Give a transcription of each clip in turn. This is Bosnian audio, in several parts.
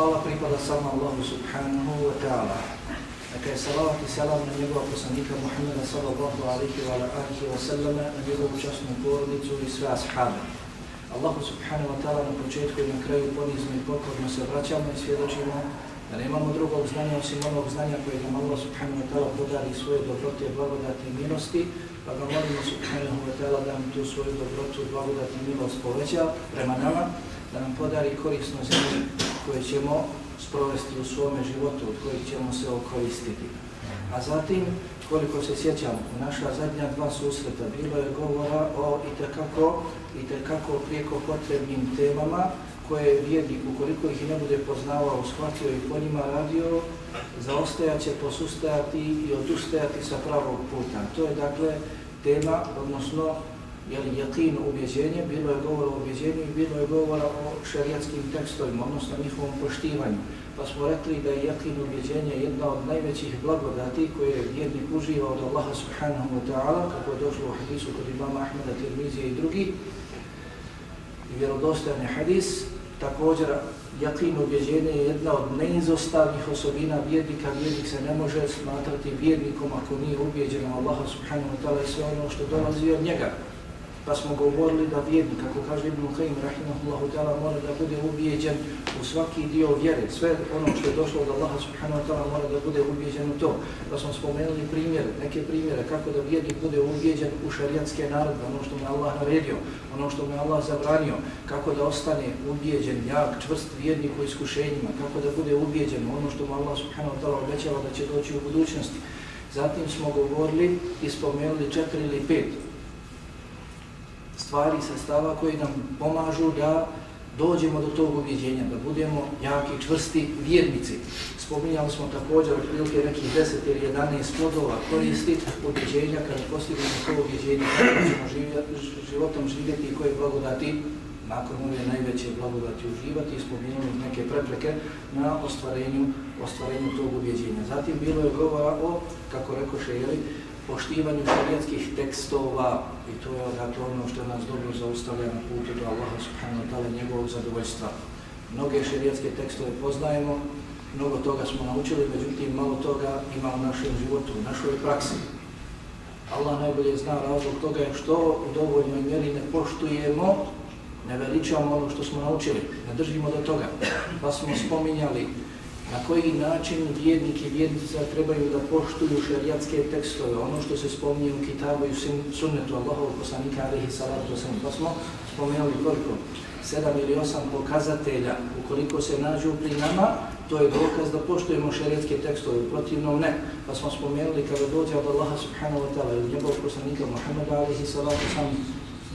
hvala pripada samo Allahu subhanahu wa ta'ala. Neka je salavat i salam na njegova poslanika Muhammeda sallallahu alihi wa alihi wa sallama, na njegovu časnu porodicu i sve ashabe. Allahu subhanahu wa ta'ala na početku i na kraju ponizno i pokorno se vraćamo i svjedočimo da nemamo drugog znanja osim onog znanja koje nam Allah subhanahu wa ta'ala podari svoje dobrote, blagodate i milosti, pa ga molimo subhanahu wa ta'ala da nam tu svoju dobrotu, blagodate i milost poveća prema nama, da nam podari korisno znanje koje ćemo sprovesti u svome životu, od kojih ćemo se okoristiti. A zatim, koliko se sjećam, u naša zadnja dva susreta bilo je govora o itekako, itekako prijeko potrebnim temama koje vjedi, ukoliko ih ne bude poznavao, shvatio i po njima radio, zaostajaće, posustajati i odustajati sa pravog puta. To je dakle tema, odnosno jeli, jakin ubjeđenje, bilo je govora o ubjeđenju i bilo je govora o šarijatskim tekstovima, odnosno njihovom poštivanju. Pa smo rekli da je jakin ubjeđenje jedna od najvećih blagodati koje je vjernik uživa od Allaha subhanahu wa ta'ala, kako je došlo u hadisu kod imama Ahmeda, Tirmizije i drugi, i vjerodostojni hadis, također jakin ubjeđenje je jedna od neizostavnih osobina vjernika. Vjernik se ne može smatrati vjernikom ako nije ubjeđen Allaha subhanahu wa ta'ala i sve ono što dolazi od njega pa smo govorili da vjernik, kako kaže Ibn Qayyim rahimahullahu ta'ala, mora da bude ubijeđen u svaki dio vjere, sve ono što je došlo od Allaha subhanahu wa ta'ala mora da bude ubijeđen u to. Pa smo spomenuli primjere, neke primjere kako da vjernik bude ubijeđen u šarijanske naredbe, ono što mu Allah naredio, ono što mu Allah zabranio, kako da ostane ubijeđen, jak, čvrst vjernik u iskušenjima, kako da bude ubijeđen ono što mu Allah subhanahu wa ta'ala obećava da će doći u budućnosti. Zatim smo govorili i spomenuli četiri ili pet stvari, sredstava koji nam pomažu da dođemo do tog objeđenja, da budemo jaki, čvrsti vjernici. Spominjali smo također od prilike nekih 10 ili 11 plodova koristi objeđenja kada postignemo to objeđenje, kako ćemo živjeti, životom živjeti i koje blagodati nakon ove najveće blagodati uživati i spominjali neke prepreke na ostvarenju, ostvarenju tog objeđenja. Zatim bilo je govora o, kako rekoše, jeli, poštivanju šarijetskih tekstova i to je dakle ono što nas dobro zaustavlja na putu do Allaha subhanahu wa ta'ala njegovog zadovoljstva. Mnoge šarijetske tekstove poznajemo, mnogo toga smo naučili, međutim malo toga ima u našem životu, u našoj praksi. Allah najbolje zna razlog toga je što u dovoljnoj mjeri ne poštujemo, ne veličamo ono što smo naučili, ne držimo do toga. Pa smo spominjali na koji način vjernik i vjernica trebaju da poštuju šarijatske tekstove, ono što se spominje u kitabu i sunnetu Allahovog poslanika alihi salatu wasalam. Pa smo spomenuli koliko? Sedam ili osam pokazatelja, ukoliko se nađu pri nama, to je dokaz da poštujemo šarijatske tekstove, protivno ne. Pa smo spomenuli kada dođe od Allaha subhanahu wa ta'ala ili njegovog poslanika Muhammeda alihi salatu wasalam,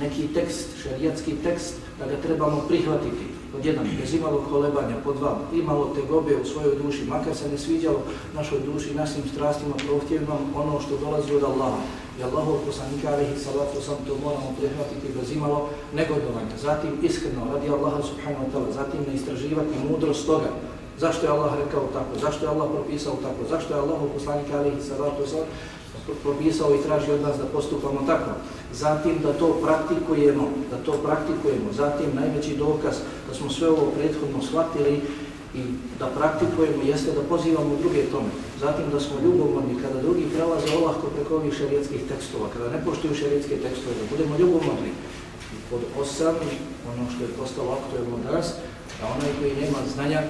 neki tekst, šerijatski tekst, da ga trebamo prihvatiti pod jedan, bez imalo kolebanja, pod dva, imalo te gobe u svojoj duši, makar se ne sviđalo našoj duši, našim strastima, prohtjevima, ono što dolazi od Allaha. I Allahov poslanika, alihi salatu sam, to moramo prihvatiti bez imalo negodovanja. Zatim iskreno, radi Allaha subhanahu wa ta'ala, zatim ne istraživati mudrost toga. Zašto je Allah rekao tako? Zašto je Allah propisao tako? Zašto je Allahov poslanika, alihi salatu sam, propisao i traži od nas da postupamo tako. Zatim da to praktikujemo, da to praktikujemo. Zatim najveći dokaz da smo sve ovo prethodno shvatili i da praktikujemo jeste da pozivamo druge tome. Zatim da smo ljubomorni kada drugi prelaze olahko preko ovih šarijetskih tekstova, kada ne poštuju šarijetske tekstove, da budemo ljubomorni. I pod osam, ono što je postalo aktuelno danas, da onaj koji nema znanja,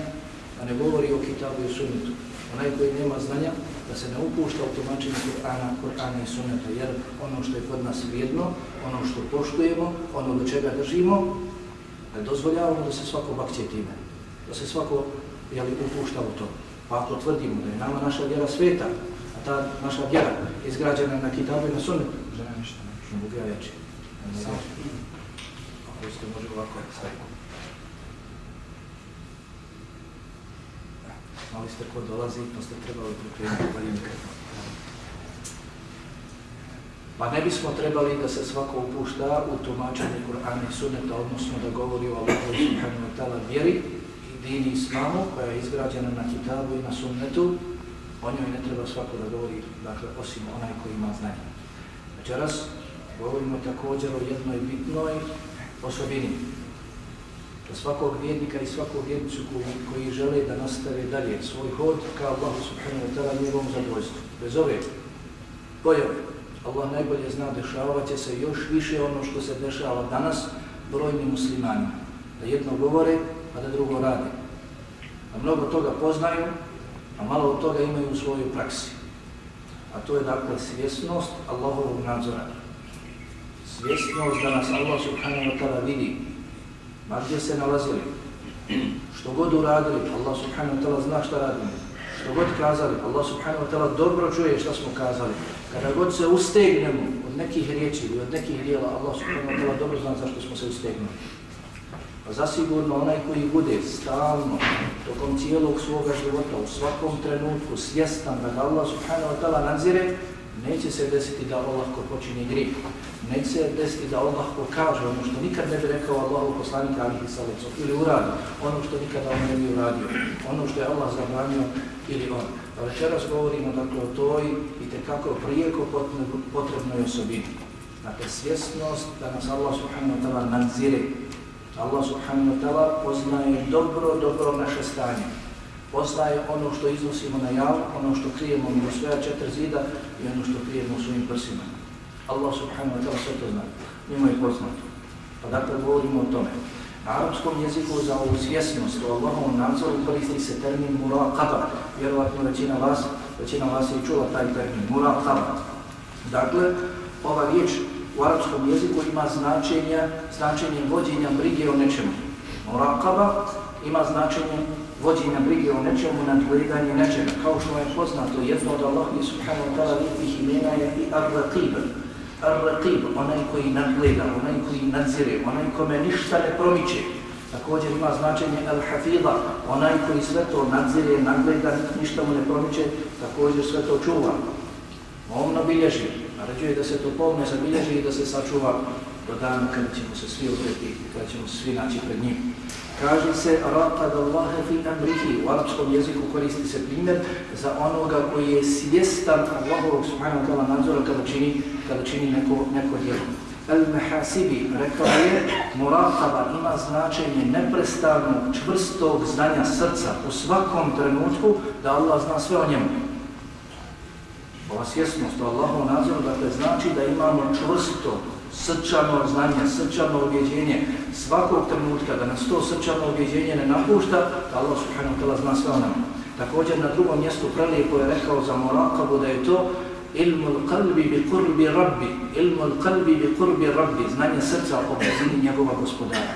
da ne govori o kitabu i sunnetu, onaj koji nema znanja, da se ne upušta u tumačenje Kur'ana, Kur'ana i Sunneta, jer ono što je kod nas vrijedno, ono što poštujemo, ono do čega držimo, ne dozvoljavamo da se svako bakće time, da se svako jeli, upušta u to. Pa ako tvrdimo da je nama naša vjera sveta, a ta naša vjera izgrađena na kitabu i na sunnetu, žena ništa, ne mogu ja jači. Ako ste može ovako staviti. ali ste ko dolazi, pa ste trebali pripremiti valjim mikrofon. Pa ne bismo trebali da se svako upušta u tumačenje Kur'ana i Sunneta, odnosno da govori o Allahu subhanahu wa ta'ala vjeri i dini islamu koja je izgrađena na kitabu i na sunnetu, o njoj ne treba svako da govori, dakle, osim onaj koji ima znanje. Večeras govorimo također o jednoj bitnoj osobini. Da svakog vjednika i svakog vjednicu koji, koji žele da nastave dalje svoj hod kao Allahu subhanahu wa ta'ala njegovom zadovoljstvu. Bez ove pojave, Allah najbolje zna, dešavat će se još više ono što se dešava danas brojnim muslimanima. Da jedno govore, a da drugo rade. A mnogo toga poznaju, a malo od toga imaju u svojoj praksi. A to je dakle svjesnost Allahovog nadzora. Svjesnost da nas Allah subhanahu wa ta'ala vidi, ma gdje se nalazili, što god uradili, Allah subhanahu wa ta'ala zna šta radimo, što god kazali, Allah subhanahu wa ta'ala dobro čuje šta smo kazali, kada god se ustegnemo od nekih riječi ili od nekih dijela, Allah subhanahu wa ta'ala dobro zna zašto smo se ustegnuli. A zasigurno onaj koji bude stalno, tokom cijelog svoga života, u svakom trenutku svjestan da Allah subhanahu wa ta'ala nadzire, neće se desiti da Allah ko počini grijeh. Neće se desiti da Allah pokaže ono što nikad ne bi rekao Allahu poslanika alihi salicom ili uradi ono što nikada on ne bi uradio, ono što je Allah zabranio ili on. A večeras govorimo dakle o toj i tekako prijeko potrebnoj osobini. Dakle, svjesnost da nas Allah subhanahu wa ta'ala nadzire, Allah subhanahu wa ta'ala poznaje dobro, dobro naše stanje. Poznaje ono što iznosimo na javu, ono što krijemo u svoja četiri zida i ono što krijemo u svojim prsima. Allah subhanahu wa ta'ala sve to zna. Njima je poznato. Pa dakle govorimo o tome. Na arapskom jeziku za ovu svjesnost o Allahovom nadzoru koristi se termin muraqaba. Vjerovatno većina vas, većina vas je čula taj termin muraqaba. Dakle, ova riječ u arapskom jeziku ima značenje, značenje vođenja brige o nečemu. Muraqaba ima značenje vođenja brige o nečemu, nadgledanje nečega. Kao što je poznato, jedno od Allah subhanahu wa ta'ala lijepih imena je i Ar-Raqib. Ar-Raqib, onaj koji nadgleda, onaj koji nadzire, onaj kome ništa ne promiče. Također ima značenje Al-Hafidha, onaj koji sve to nadzire, nadgleda, ništa mu ne promiče, također sve to čuva. Omno bilježi, naređuje da se to pomne zabilježi i da se sačuva do dana kada ćemo se svi odreti, kada ćemo svi naći pred njim. Kaže se raqad Allahe fi amrihi, u arapskom jeziku koristi se primjer za onoga koji je svjestan Allahovog subhanahu wa ta'ala nadzora kada čini, kada čini neko, neko djelo. Al-Mahasibi rekao je, murakaba ima značenje neprestavnog, čvrstog znanja srca u svakom trenutku da Allah zna sve o njemu. Ova svjesnost o Allahom nadzoru, dakle, znači da imamo čvrsto, srčano znanje, srčano objeđenje svakog trenutka, da nas to srčano objeđenje ne napušta, da Allah subhanahu wa ta'la zna sve o nama. Također na drugom mjestu prelijepo je rekao za morakabu da je to ilmu qalbi bi kurbi rabbi, ilmu qalbi bi kurbi rabbi, znanje srca o blizini njegova gospodara.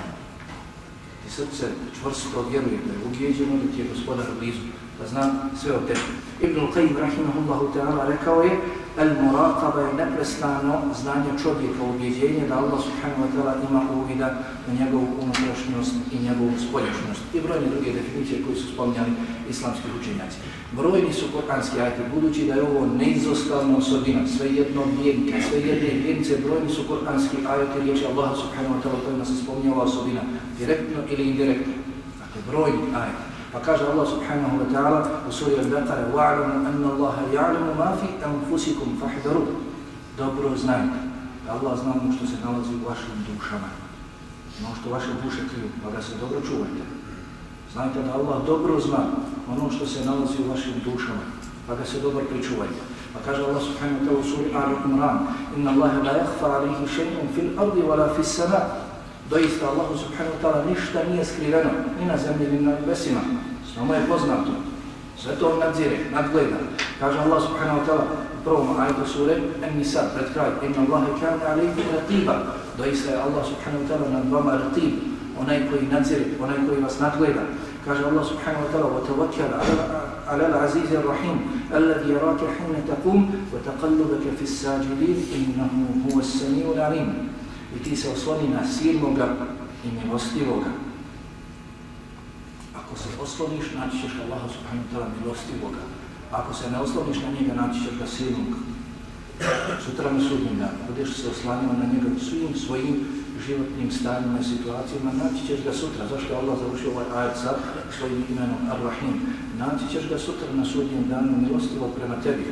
I srce čvrsto vjeruje da je ubjeđeno da ti je gospodar blizu da zna sve o tebi. Ibn Qayyim rahimahullahu ta'ala rekao je Al-Muraqaba je neprestano znanje čovjeka, ubjeđenje da Allah subhanahu wa ta'ala ima uvida na njegovu unutrašnjost i njegovu spoljašnjost. I brojne druge definicije koje su spomnjali islamski učenjaci. Brojni su koranski ajte, budući da je ovo neizostavna osobina, svejedno jedno svejedne sve brojni su koranski ajte riječi Allah subhanahu wa ta'ala kojima se spomnjava osobina, direktno ili indirektno. Dakle, brojni ajte Pa kaže Allah subhanahu wa ta'ala u suri Al-Baqara وَعْلَمُ أَنَّ اللَّهَ يَعْلَمُ مَا فِي أَنفُسِكُمْ فَحْدَرُوا Dobro znajte da Allah zna ono što se nalazi u vašim dušama. Ono što vaše duše kriju, pa ga se dobro čuvajte. Znajte da Allah dobro zna ono što se nalazi u vašim dušama, pa ga se dobro pričuvajte. Pa kaže Allah subhanahu wa ta'ala u suri Al-Imran إِنَّ اللَّهَ لَا يَخْفَى عَلَيْهِ شَيْءٌ فِي الْأَرْضِ وَلَا فِي السَّمَاءِ doista Allahu subhanahu wa ta'ala ništa nije skriveno ni na zemlji ni na nebesima. Samo je poznato. Sve to nadzire, nadgleda. Kaže Allah subhanahu wa ta'ala u prvom ajetu sure An-Nisa pred kraj Inna Allahe kane alaikum ratiba Doista je Allah subhanahu wa ta'ala nad vama ratib onaj koji nadzire, onaj koji vas nadgleda. Kaže Allah subhanahu wa ta'ala وَتَوَكَّلَ على العزيز الرحيم الذي يراك حين تقوم وتقلبك في الساجدين إنه هو السميع العليم i ti se osloni na silnoga i milostivoga. Ako se osloniš, naći ćeš Allaha subhanahu wa ta'ala milostivoga. Ako se ne osloniš na njega, naći ćeš ga silnog sutra na sudnjem danu, budeš se oslanjao na njega svim svojim životnim stanjima i situacijama, naći ćeš ga sutra. Zašto Allah završio ovaj ajat sa svojim imenom Ar-Rahim? Naći ćeš ga sutra na sudnjem danu milostivo prema tebi.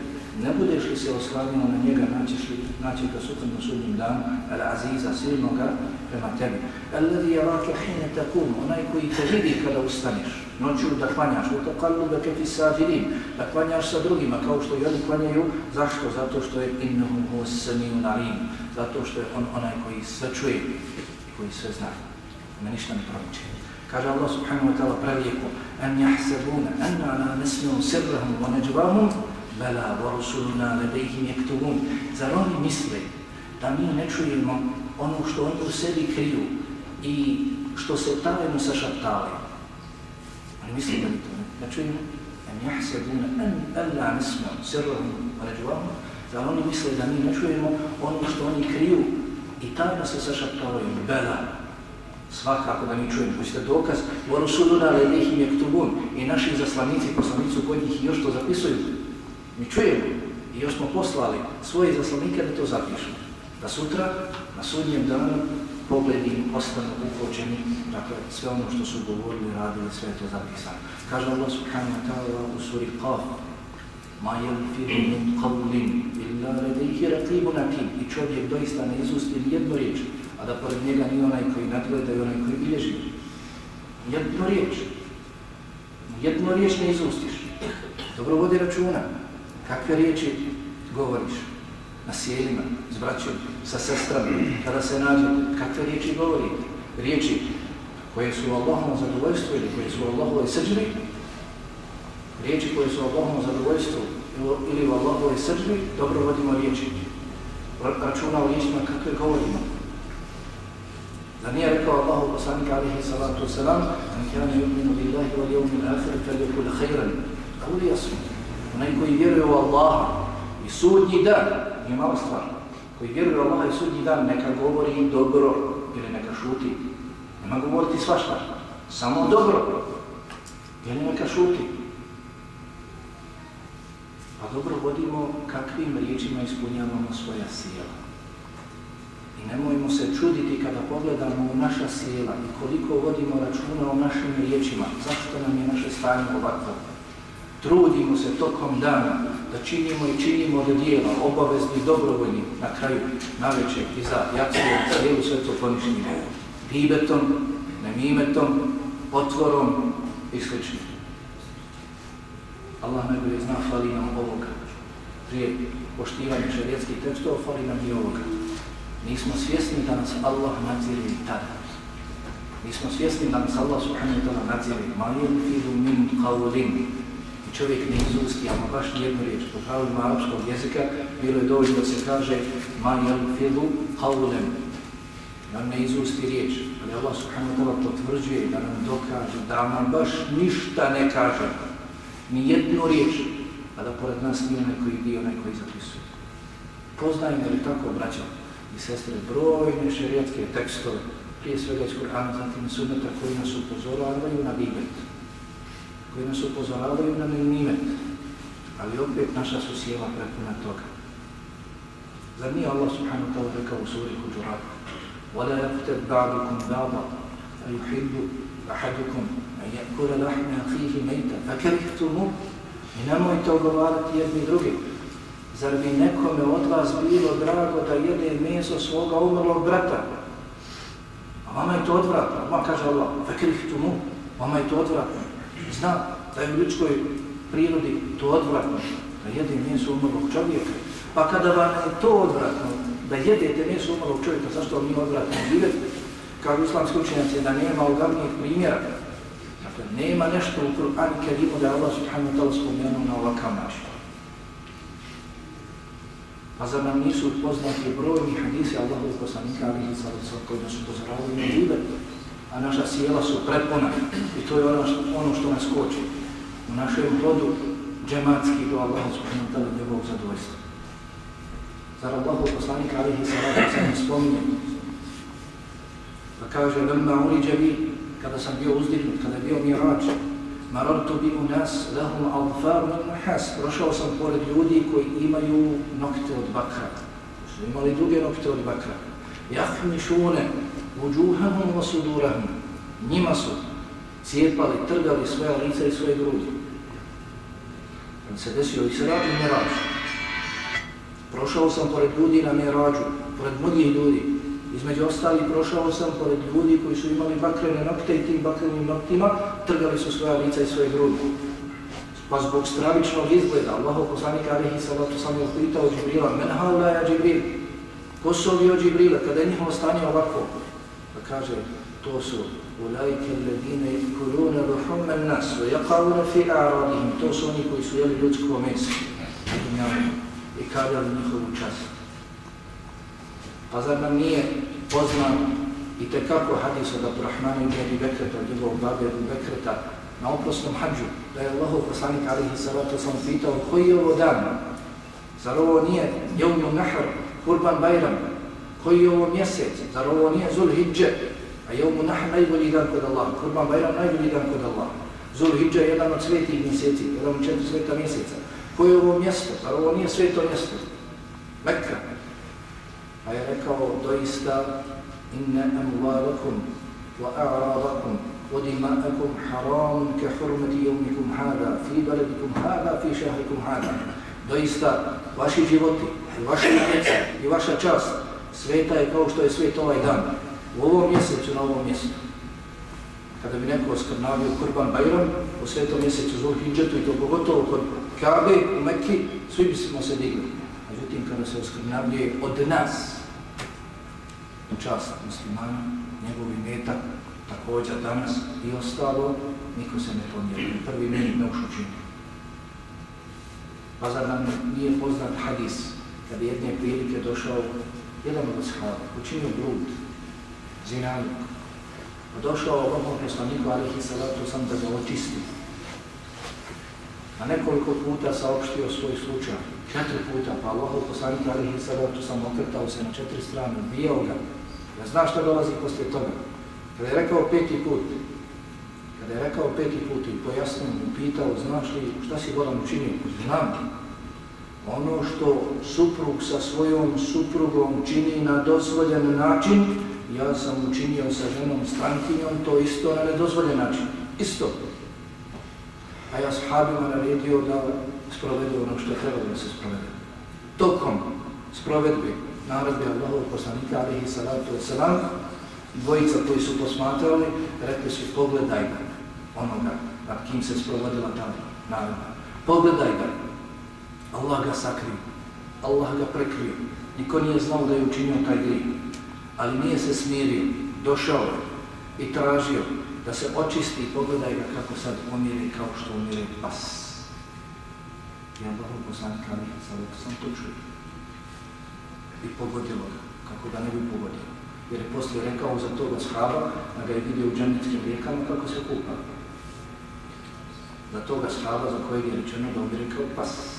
Ne budeš li se oslanjao na njega, naćeš, li, naći ga sutra na sudnjem danu, Al-Aziza, silnoga prema tebi. Al-Ladhi je vake hine takum, onaj koji te vidi kada ustaneš, noću da klanjaš, u takallu da kefi sađirim, da klanjaš sa drugima, kao što i oni klanjaju, zašto? Zato što je innahum hu samiju nalim, zato što je on onaj koji sve čuje i koji sve zna. Ima ništa ne promiče. Kaže Allah subhanahu wa ta'ala pravijeku, an jahsebuna, anna la nesmiju sirrahum wa neđvahum, Vela wa lebejhim jektuvun. Zar oni misle da mi ne čujemo ono što oni u sebi kriju i što se tajno sašaptavaju? Oni misle da mi to ne, ne čujemo? En jahsebuna, en la nesmiju sirrahum wa Zar oni misle da mi ne čujemo ono što oni kriju i tajno se sašaptavaju bela. Svakako da mi čujemo. Pustite dokaz. U lebejhim jektuvun. i naši zaslanici, poslanicu kod njih još to zapisuju. Mi čujemo i još smo poslali svoje zaslanike da to zapišu. Da sutra na sudnjem danu pogledi im ostanu ukočeni, Dakle, sve ono što su govorili, radili, sve to zapisano. Kaže Allah subhanahu wa ta'ala u suri Qaf, ma jelfiru min qavlin illa ledejhi raqibu nakim i čovjek doista ne izusti jednu riječ, a da pored njega ni onaj koji nadgleda i onaj koji bilježi. Jednu riječ. Jednu riječ ne izustiš. Dobro vodi računa. Kakve riječi govoriš? Na sjelima, s braćom, sa sestrama, kada se nađe, kakve riječi govori? Riječi koje su Allahom zadovoljstvo ili koje su Allahove srđbi, riječi koje su Allahom zadovoljstvu ili u Allahove srđbi, dobro vodimo riječi. Računa o riječima kakve govorimo. Da nije rekao Allahu poslanika alihi salatu wasalam an kjane yu'minu billahi wal yawmi al-akhir fel yakul khayran. Kuli jasno. Onaj koji vjeruje u Allaha i sudnji dan, nije mala stvar. Koji vjeruje u Allaha i sudnji dan, neka govori dobro ili neka šuti. Nema govoriti svašta. Samo dobro. Ili neka šuti. Pa dobro vodimo kakvim riječima ispunjavamo svoja sjela. I nemojmo se čuditi kada pogledamo u naša sjela i koliko vodimo računa o našim riječima. Zašto nam je naše stanje ovakvo? Trudimo se tokom dana da činimo i činimo od dijela, obavezni, dobrovoljni, na kraju, na i iza, jacije, cijelu sve to ponišnimo. Gibetom, nemimetom, otvorom i sl. Allah najbolje zna, fali nam ovoga. Prije poštivanja šarijetskih tekstova, fali nam i ovoga. Nismo svjesni da nas Allah nadzire i tada. Nismo svjesni da nas Allah subhanahu wa ta'ala nadzire. Ma yunfidu min qawlin. I čovjek ne izusti, ama baš nijednu riječ. Po pravilima arapskog jezika bilo je dovoljno da se kaže ma yunfidu qawlin. Da ne izusti riječ. Ali Allah subhanahu wa ta'ala potvrđuje da nam dokaže da nam baš ništa ne kaže ni jednu riječ, a da pored nas nije onaj koji dio, onaj koji zapisuje. Poznajmo li tako, braćo i sestre, brojne šerijatske tekstove, prije svega iz Kur'ana, zatim i sunneta koji nas upozoravaju na bibet, koji nas upozoravaju na nemimet, ali opet naša su sjela prepuna toga. Zar nije Allah subhanahu wa ta'ala rekao u suri Huđurat, وَلَا يَفْتَدْ بَعْدُكُمْ بَعْضًا أَيُحِبُّ أَحَدُكُمْ kura lahme ahihi mejta, fakerihtumu, i nemojte ogovarati jedni drugi. Zar bi nekome od vas bilo drago da jede meso svoga umrlog brata? A vama je to odvratno. Vama kaže Allah, fakerihtumu, vama je to odvratno. Zna da je u ljudskoj prirodi to odvratno, da jede meso umrlog čovjeka. Pa kada vam je to odvratno, da jedete meso umrlog čovjeka, zašto vam nije odvratno živjeti? Kao islamski učenjaci da nema ogavnijih primjera, Dakle, nema nešto u Kur'an i Kerimu da je Allah subhanahu ta'ala spomenuo na ovakav način. Pa zar nam nisu poznati brojni hadisi Allahovi poslanika alihi sada koji nas upozoravaju na živjeti? A naša sjela su prepona i to je ono što, ono što nas koči. U našem plodu džematski do Allaha subhanahu ta'ala njegovog zadovoljstva. Zar Allahov poslanik alihi sallam spominje pa kaže, lemma uliđe džavi kada sam bio uzdignut, kada je bio mirač, Marartu bi u nas lahum alfar min nahas. Prošao sam pored ljudi koji imaju nokte od bakra. Su imali druge nokte od bakra. Jahmišune vuđuhahum wa sudurahum. Njima su cijepali, trgali svoja lica i svoje grudi. Kad se desio i se radi mirađ. Prošao sam pored ljudi na mirađu, pored mnogih ljudi. Između ostali prošao sam pored ljudi koji su imali bakrene nokte i tim bakrenim noktima trgali su svoja lica i svoje grudi. Pa zbog stravičnog izgleda, Allaho poslanika alihi salatu sam je upitao Džibrila, men hala ja Džibril, ko su ovi od Džibrila, kada je njihovo stanje ovako? Kaže, to su ulajke ledine kurune ruhumen nas, ve jakavune fi a'radihim, to su oni koji su jeli ljudsko meso i kaljali njihovu čast. Pa zar nam nije poznan i tekako hadis od Abdurrahmana ibn Abi Bekreta, njegovog babi Abi Bekreta, na oprosnom hađu, da je Allahov poslanik alihi salatu sam pitao koji je ovo dan? Zar ovo nije Jevmu Nahr, Kurban Bajram? Koji je ovo mjesec? Zar ovo nije Zul a A ovo Nahr najbolji dan kod Allah, Kurban Bajram najbolji dan kod Allah. Zulhidže je jedan od svetih mjeseci, jedan od četiri sveta mjeseca. Koje je ovo mjesto? Zar ovo nije sveto mjesto? Mekka. A je rekao doista inna amwalakum wa a'radakum wa حرام haram ka hurmati yawmikum hada fi baladikum hada fi shahrikum hada. Doista vaši životi vaša vaše djeca i vaša čast sveta je kao što je svet ovaj dan. U ovom mjesecu, na ovom mjestu. Kada bi neko oskrnavio Kurban Bajram u svetom mjesecu Zul Hidžetu i to pogotovo kod Kabe u Mekki, svi bi se digli. Međutim, kada se oskrnavljuje od nas, čast muslimana, njegovi meta, također danas i ostalo, niko se ne pomjeri. Prvi meni ne ušučinio. Pa zar nam nije poznat hadis, kada jedne prilike došao jedan od ashaba učinio blud, zinalik, pa došao ovom poslaniku, alihi salatu sam da ga očisti. A nekoliko puta saopštio svoj slučaj, četiri puta, pa Allahov poslanik, alihi salatu sam okrtao se na četiri strane, bijao ga, Ja znam što dolazi poslije toga. Kada je rekao peti put, kada je rekao peti put i pojasnio mu, pitao, znaš li šta si Goran učinio? Znam. Ono što suprug sa svojom suprugom čini na dozvoljen način, ja sam učinio sa ženom strankinjom to isto na nedozvoljen način. Isto. A ja sahabima naredio da sprovedu ono što je trebalo da se sprovede. Tokom sprovedbe naredbe Allahov poslanika, alihi salatu wa salam, dvojica koji su posmatrali, rekli su pogledaj ga, onoga nad kim se sprovodila ta naredba. Pogledaj ga, Allah ga sakri, Allah ga prekrio, niko nije znao da je učinio taj grih, ali nije se smirio, došao i tražio da se očisti i pogledaj ga kako sad umire kao što umire pas. I Allah poslanika, alihi sa sam to čuo i pogodilo ga, kako ga ne bi pogodilo. Jer je poslije rekao za toga shaba, da ga je vidio u džanetskim rijekama kako se kupa. Za toga shaba za kojeg je rečeno da on kao pas.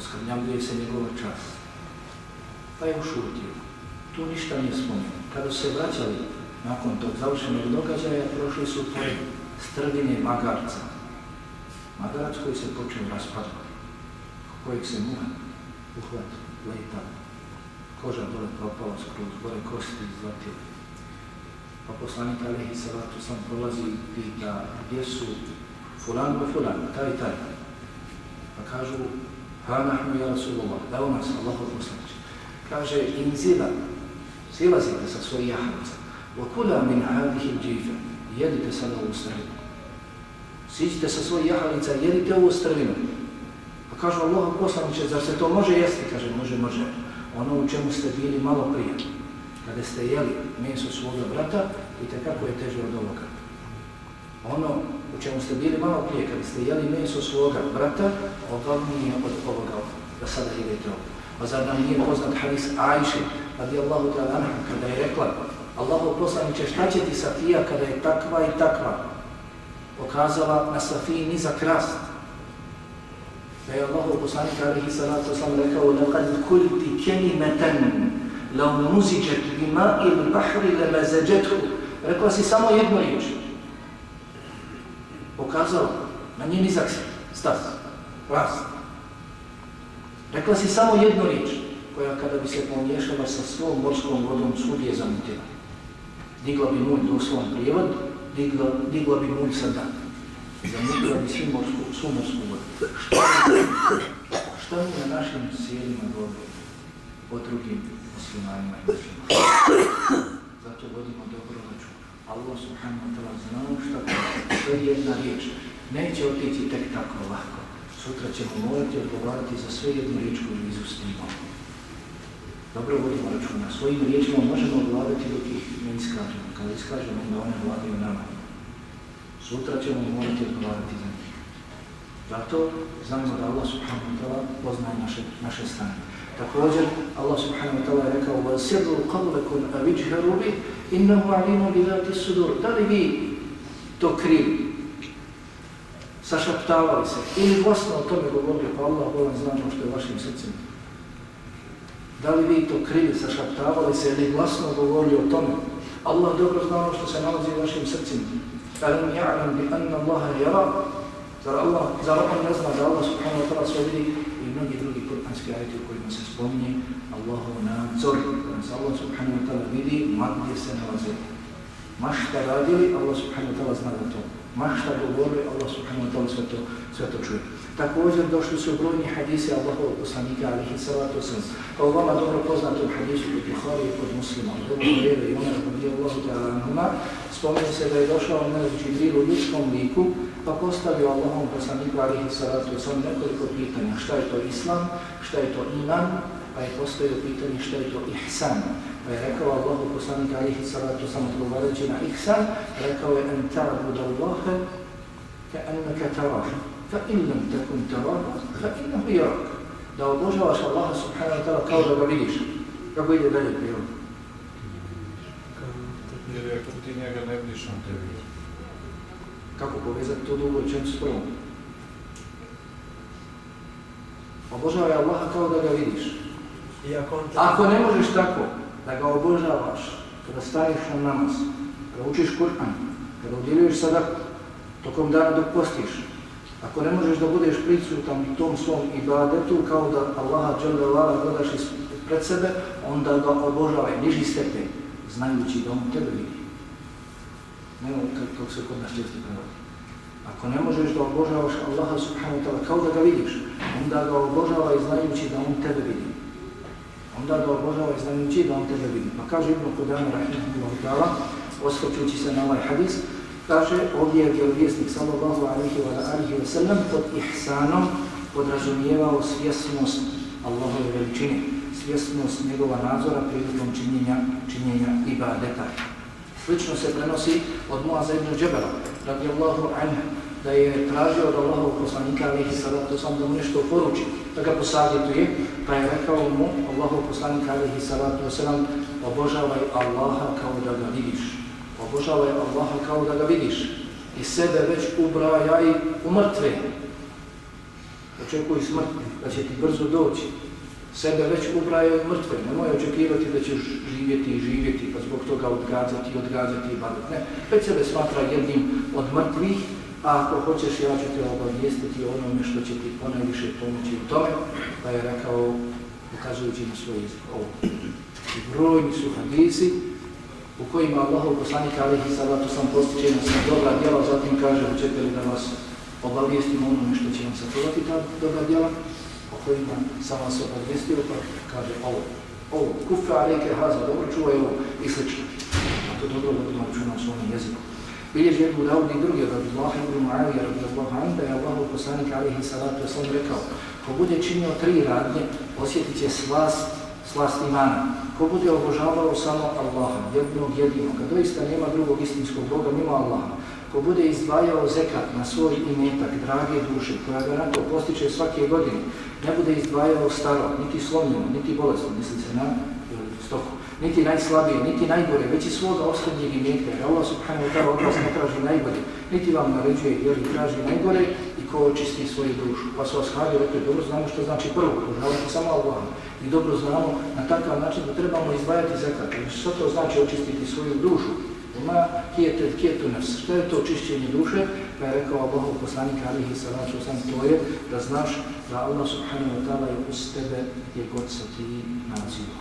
Oskrnjavljuje se njegova čast. Pa je ušutio. Tu ništa nije spomenuo. Kada se vraćali nakon tog završenog događaja, prošli su pored strdine magarca. Magarac koji se počeo raspadati, kojeg se muha uhvat, letao koža dole propala skroz, gore kosti izlatile. Pa poslanik Alehi Salatu sam prolazi i pita gdje su fulan fulan, taj taj. Pa kažu, ha nahnu ja Rasulullah, dao nas, Allaho poslanič. Kaže, inzila, silazite sa svojih jahalica, wa kula min hadihim džife, jedite sada ovu strvinu. Siđite sa svojih jahalica, jedite ovu strvinu. Pa kaže, Allaho poslaniče, zar se to može jesti? Kaže, može, može ono u čemu ste bili malo prije, kada ste jeli meso svoga brata, i kako je teže od ovoga Ono u čemu ste bili malo prije, kada ste jeli meso svoga brata, oglavnije od ovoga da sada jedete ovo. Pa zar nam nije poznat hadis Ajše, radi Allahu ta'ala, kada je rekla, Allahu poslaniće, šta će ti Safija kada je takva i takva? Pokazala na Safiji niza krast, da je Allah poslanik alihi salatu sam rekao لَقَدْ كُلْتِ كَلِمَةً لَوْ مُزِجَتْ بِمَاءِ الْبَحْرِ لَمَزَجَتْهُ Rekla si samo jednu riječ. ukazao na njen izak stav, glas. Rekla si samo jednu riječ, koja kada bi se pomiješala sa svom morskom vodom svud je zamutila. Digla bi mulj doslovan prijevod, digla, digla bi mulj sa dan. Zamutila bi svu morsku, svu morsku vodu. Šta mi na našim sjelima govori o drugim muslimanima i muslimanima? Zato vodimo dobro računa. Allah subhanahu wa ta'ala zna ono šta to je jedna riječ. Neće otići tek tako lako. Sutra ćemo morati odgovarati za sve jednu riječ koju izustimo. Dobro vodimo računa. Svojim riječima možemo vladati dok ih ne iskažemo. Kada iskažemo, onda one vladaju nama. Sutra ćemo morati odgovarati za njih. Zato znamo da Allah subhanahu wa ta'ala poznaje naše, naše stanje. Također, Allah subhanahu wa ta'ala je rekao وَسِرُّ قَبْلَكُمْ أَوِجْهَرُ بِهِ إِنَّهُ عَلِيمُ بِذَاتِ السُّدُورِ Da li vi to krili? Sašaptavali se ili glasno o tome govorili, pa Allah volan znamo što je vašim srcima. Da li vi to krili, sašaptavali se ili glasno govorili o tome? Allah dobro zna ono što se nalazi u vašim srcima. Alam ja'lam bi anna Allaha yara. Zar Allah, zar on ne zna da Allah subhanahu wa ta'ala sve vidi i mnogi drugi kur'anski ajeti u kojima se spominje Allahov nadzor. da nas Allah subhanahu wa ta'ala vidi, ma gdje se nalaze. Ma šta radili, Allah subhanahu wa ta'ala zna da to. Ma šta govorili, Allah subhanahu wa ta'ala sve to, sve to čuje. Također došli su brojni hadisi Allahovog poslanika alihi salatu sam. Kao vama dobro poznatom hadisu kod Bukhari i kod muslima, od Bogu Hrebe i Omer radi Allahu ta'ala anhuma, spominje se da je došao na Džibril u ljudskom liku, pa postavio Allahom poslaniku alihi salatu osam nekoliko pitanja. Šta je to islam? Šta je to iman? Pa je postavio pitanje šta je to ihsan? Pa je rekao Allahu poslaniku alihi salatu osam odgovarajući na ihsan, rekao je en ta buda Allahe ka enneke tarahe. Fa innam tekum tarahe, fa innam i rak. Da obožavaš Allaha subhanahu wa ta'la kao da ga vidiš. Kako ide dalje prirod? Jer ako ti njega ne vidiš, on te vidi. Kako povezati to drugo čem s prvom? Obožavaj Allaha kao da ga vidiš. Ako ne možeš tako, da ga obožavaš, kada staviš na namaz, kada učiš Kur'an, kada udjeljuješ sadaku, tokom dana dok postiš, Ako ne možeš da budeš prisutan u tom svom ibadetu kao da Allaha dželle vala gledaš pred sebe, onda ga obožavaj niži stepen, znajući da on tebe vidi. Nema kako se kod nas često prevodi. Ako ne možeš da obožavaš Allaha subhanahu wa ta'ala kao da ga vidiš, onda ga obožavaj znajući da on tebe vidi. Onda ga obožavaj znajući da on tebe vidi. Pa kaže Ibn Kudama rahimahullahu ta'ala, osvrćući se na ovaj hadis, Kaže, ovdje je vjerovjesnik sallallahu alaihi wa alihi wa sallam pod ihsanom podrazumijevao svjesnost Allahove veličine, svjesnost njegova nadzora prilikom činjenja, činjenja ibadeta. Slično se prenosi od Muaza ibn Džebela, radijallahu anha, da je tražio od Allahov poslanika alihi salatu sam da mu nešto poruči, da ga posavjetuje, pa je rekao mu Allahov poslanika alihi salatu sam obožavaj Allaha kao da ga vidiš obožavaj Allaha kao da ga vidiš i sebe već ubrajaj u mrtve. Očekuj smrt, da će ti brzo doći. Sebe već ubrajaj u mrtve. Nemoj očekivati da ćeš živjeti i živjeti, zbog toga odgađati odgađati i badat. Ne, već sebe smatra jednim od mrtvih, a ako hoćeš, ja ću te obavijestiti onome što će ti ponajviše pomoći u tome, pa je rekao, ukazujući na svoj jezik, ovo. I brojni su hadisi, u kojima Allahov poslanik alihi salatu sam postiče na dobra djela, zatim kaže, hoćete li da vas obavijestimo onome što će vam sačuvati ta dobra djela, o kojima sam vas obavijestio, pa kaže ovo, ovo, kufa reke, haza, dobro čuvaj ovo i slično. A to dobro da budemo čuno u svom jeziku. Bilježi Ebu Dawud i drugi od Allah ibn Mu'avija radi Allah da je Allahov poslanik alihi salatu sam rekao, ko bude činio tri radnje, osjetit će slast, slast imana ko bude obožavao samo Allaha, jednog jedinog, a doista nema drugog istinskog Boga, nema Allaha, ko bude izdvajao zekat na svoj imetak, drage duše, koja ga na to postiče svake godine, ne bude izdvajao staro, niti slomljeno, niti bolestno, misli se na stoku, niti najslabije, niti najgore, već i svoga osrednjeg imetka, jer Allah subhanahu wa ta'ala od vas ne traži najbolje, niti vam naređuje, jer traži najgore i ko očisti svoju dušu. Pa su ashabi rekli, dobro znamo što znači prvo, požavati samo Allah. I dobro znamo na takav način da trebamo izdvajati zekat. Što to znači očistiti svoju dušu? Ma kijetet, kijetu nefs. Što je to očišćenje duše? Pa je rekao Allahov poslanik alihi salatu sam, to je da znaš da Allah subhanahu wa ta'ala je uz tebe gdje god se ti naziva.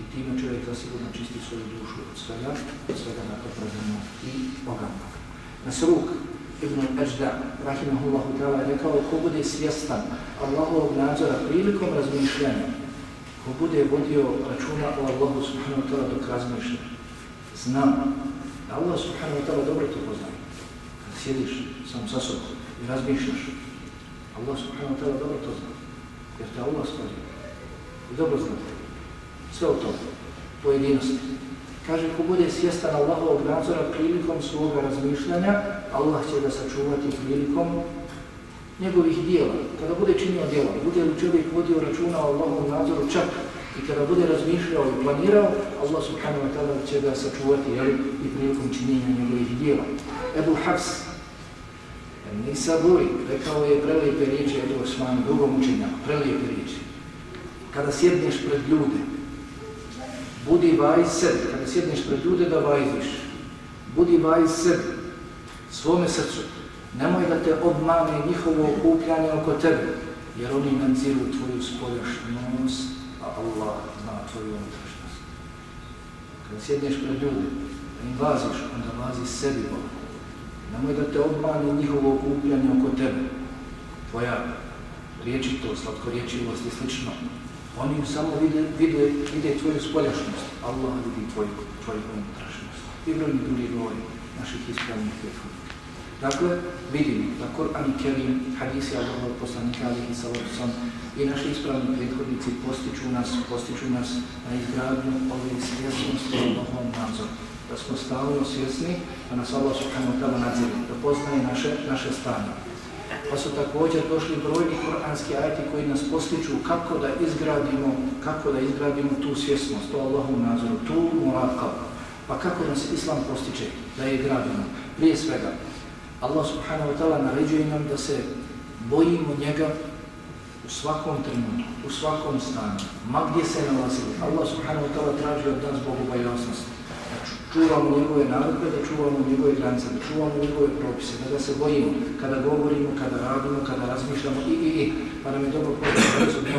I time čovjek zasigurno čisti svoju dušu od svega, od svega dakle predano i ogavnog. Nasruk ibn Ejda, rahimahullahu ta'ala, je rekao ko bude svjestan Allahovog nadzora prilikom razmišljanja, ko bude vodio računa o Allahu subhanahu wa ta'ala dok razmišlja, zna da Allah subhanahu wa ta'ala dobro to poznaje. Kad sjediš sam sa sobom i razmišljaš, Allah subhanahu wa ta'ala dobro to zna. Jer te Allah stvorio. I dobro zna. Sve o tome. Pojedinosti. Kaže, ko bude svjestan Allahovog nadzora prilikom svoga razmišljanja, Allah će ga sačuvati prilikom njegovih dijela. Kada bude činio dijela, bude li čovjek vodio računa o Allahovom nadzoru čak i kada bude razmišljao i planirao, Allah subhanahu wa ta'ala će ga sačuvati jeli, i prilikom činjenja njegovih dijela. Ebu Hafs, Nisa Buri, rekao je prelijepe riječi Ebu Osman, drugom učenjaku, prelijepe riječi. Kada sjedneš pred ljude, budi vaj sebi, kada sjedneš pred ljude da vajziš, budi vaj sebi, svome srcu, nemoj da te obmane njihovo okupljanje oko tebe, jer oni nadziru tvoju spoljašnjost, a Allah zna tvoju unutrašnjost. Kada sjedneš pred ljude, da im vaziš, onda vazi sebi Bog. Nemoj da te obmani njihovo okupljanje oko tebe, tvoja riječitost, slatkorječivost i slično. Oni samo vide, vide, vide tvoju spoljašnjost, Allah vidi tvoju, tvoju unutrašnjost. I brojni drugi govori naših ispravnih prethodnika. Dakle, vidimo da Kur'an i Kerim, hadisi Allahov poslanika alihi sallam i naši ispravni prethodnici postiču nas, postiču nas na izgradnju ove svjesnosti Allahom nadzoru. Da smo stalno svjesni da nas Allah subhanahu ta'ala nadzire, da poznaje naše, naše stanje. Pa su također došli brojni kuranski ajti koji nas postiču kako da izgradimo, kako da izgradimo tu svjesnost, to Allahom nadzoru, tu murakav. Pa kako nas Islam postiče da je gradimo? Prije svega, Allah subhanahu wa ta'ala naređuje nam da se bojimo njega u svakom trenutku, u svakom stanju, ma gdje se nalazili. Allah subhanahu wa ta'ala traži od nas Bogu bajosnosti. Da čuvamo njegove naredbe, da čuvamo njegove granice, da čuvamo njegove propise, da ga se bojimo kada govorimo, kada radimo, kada razmišljamo i, i, i. Pa nam je dobro pošto da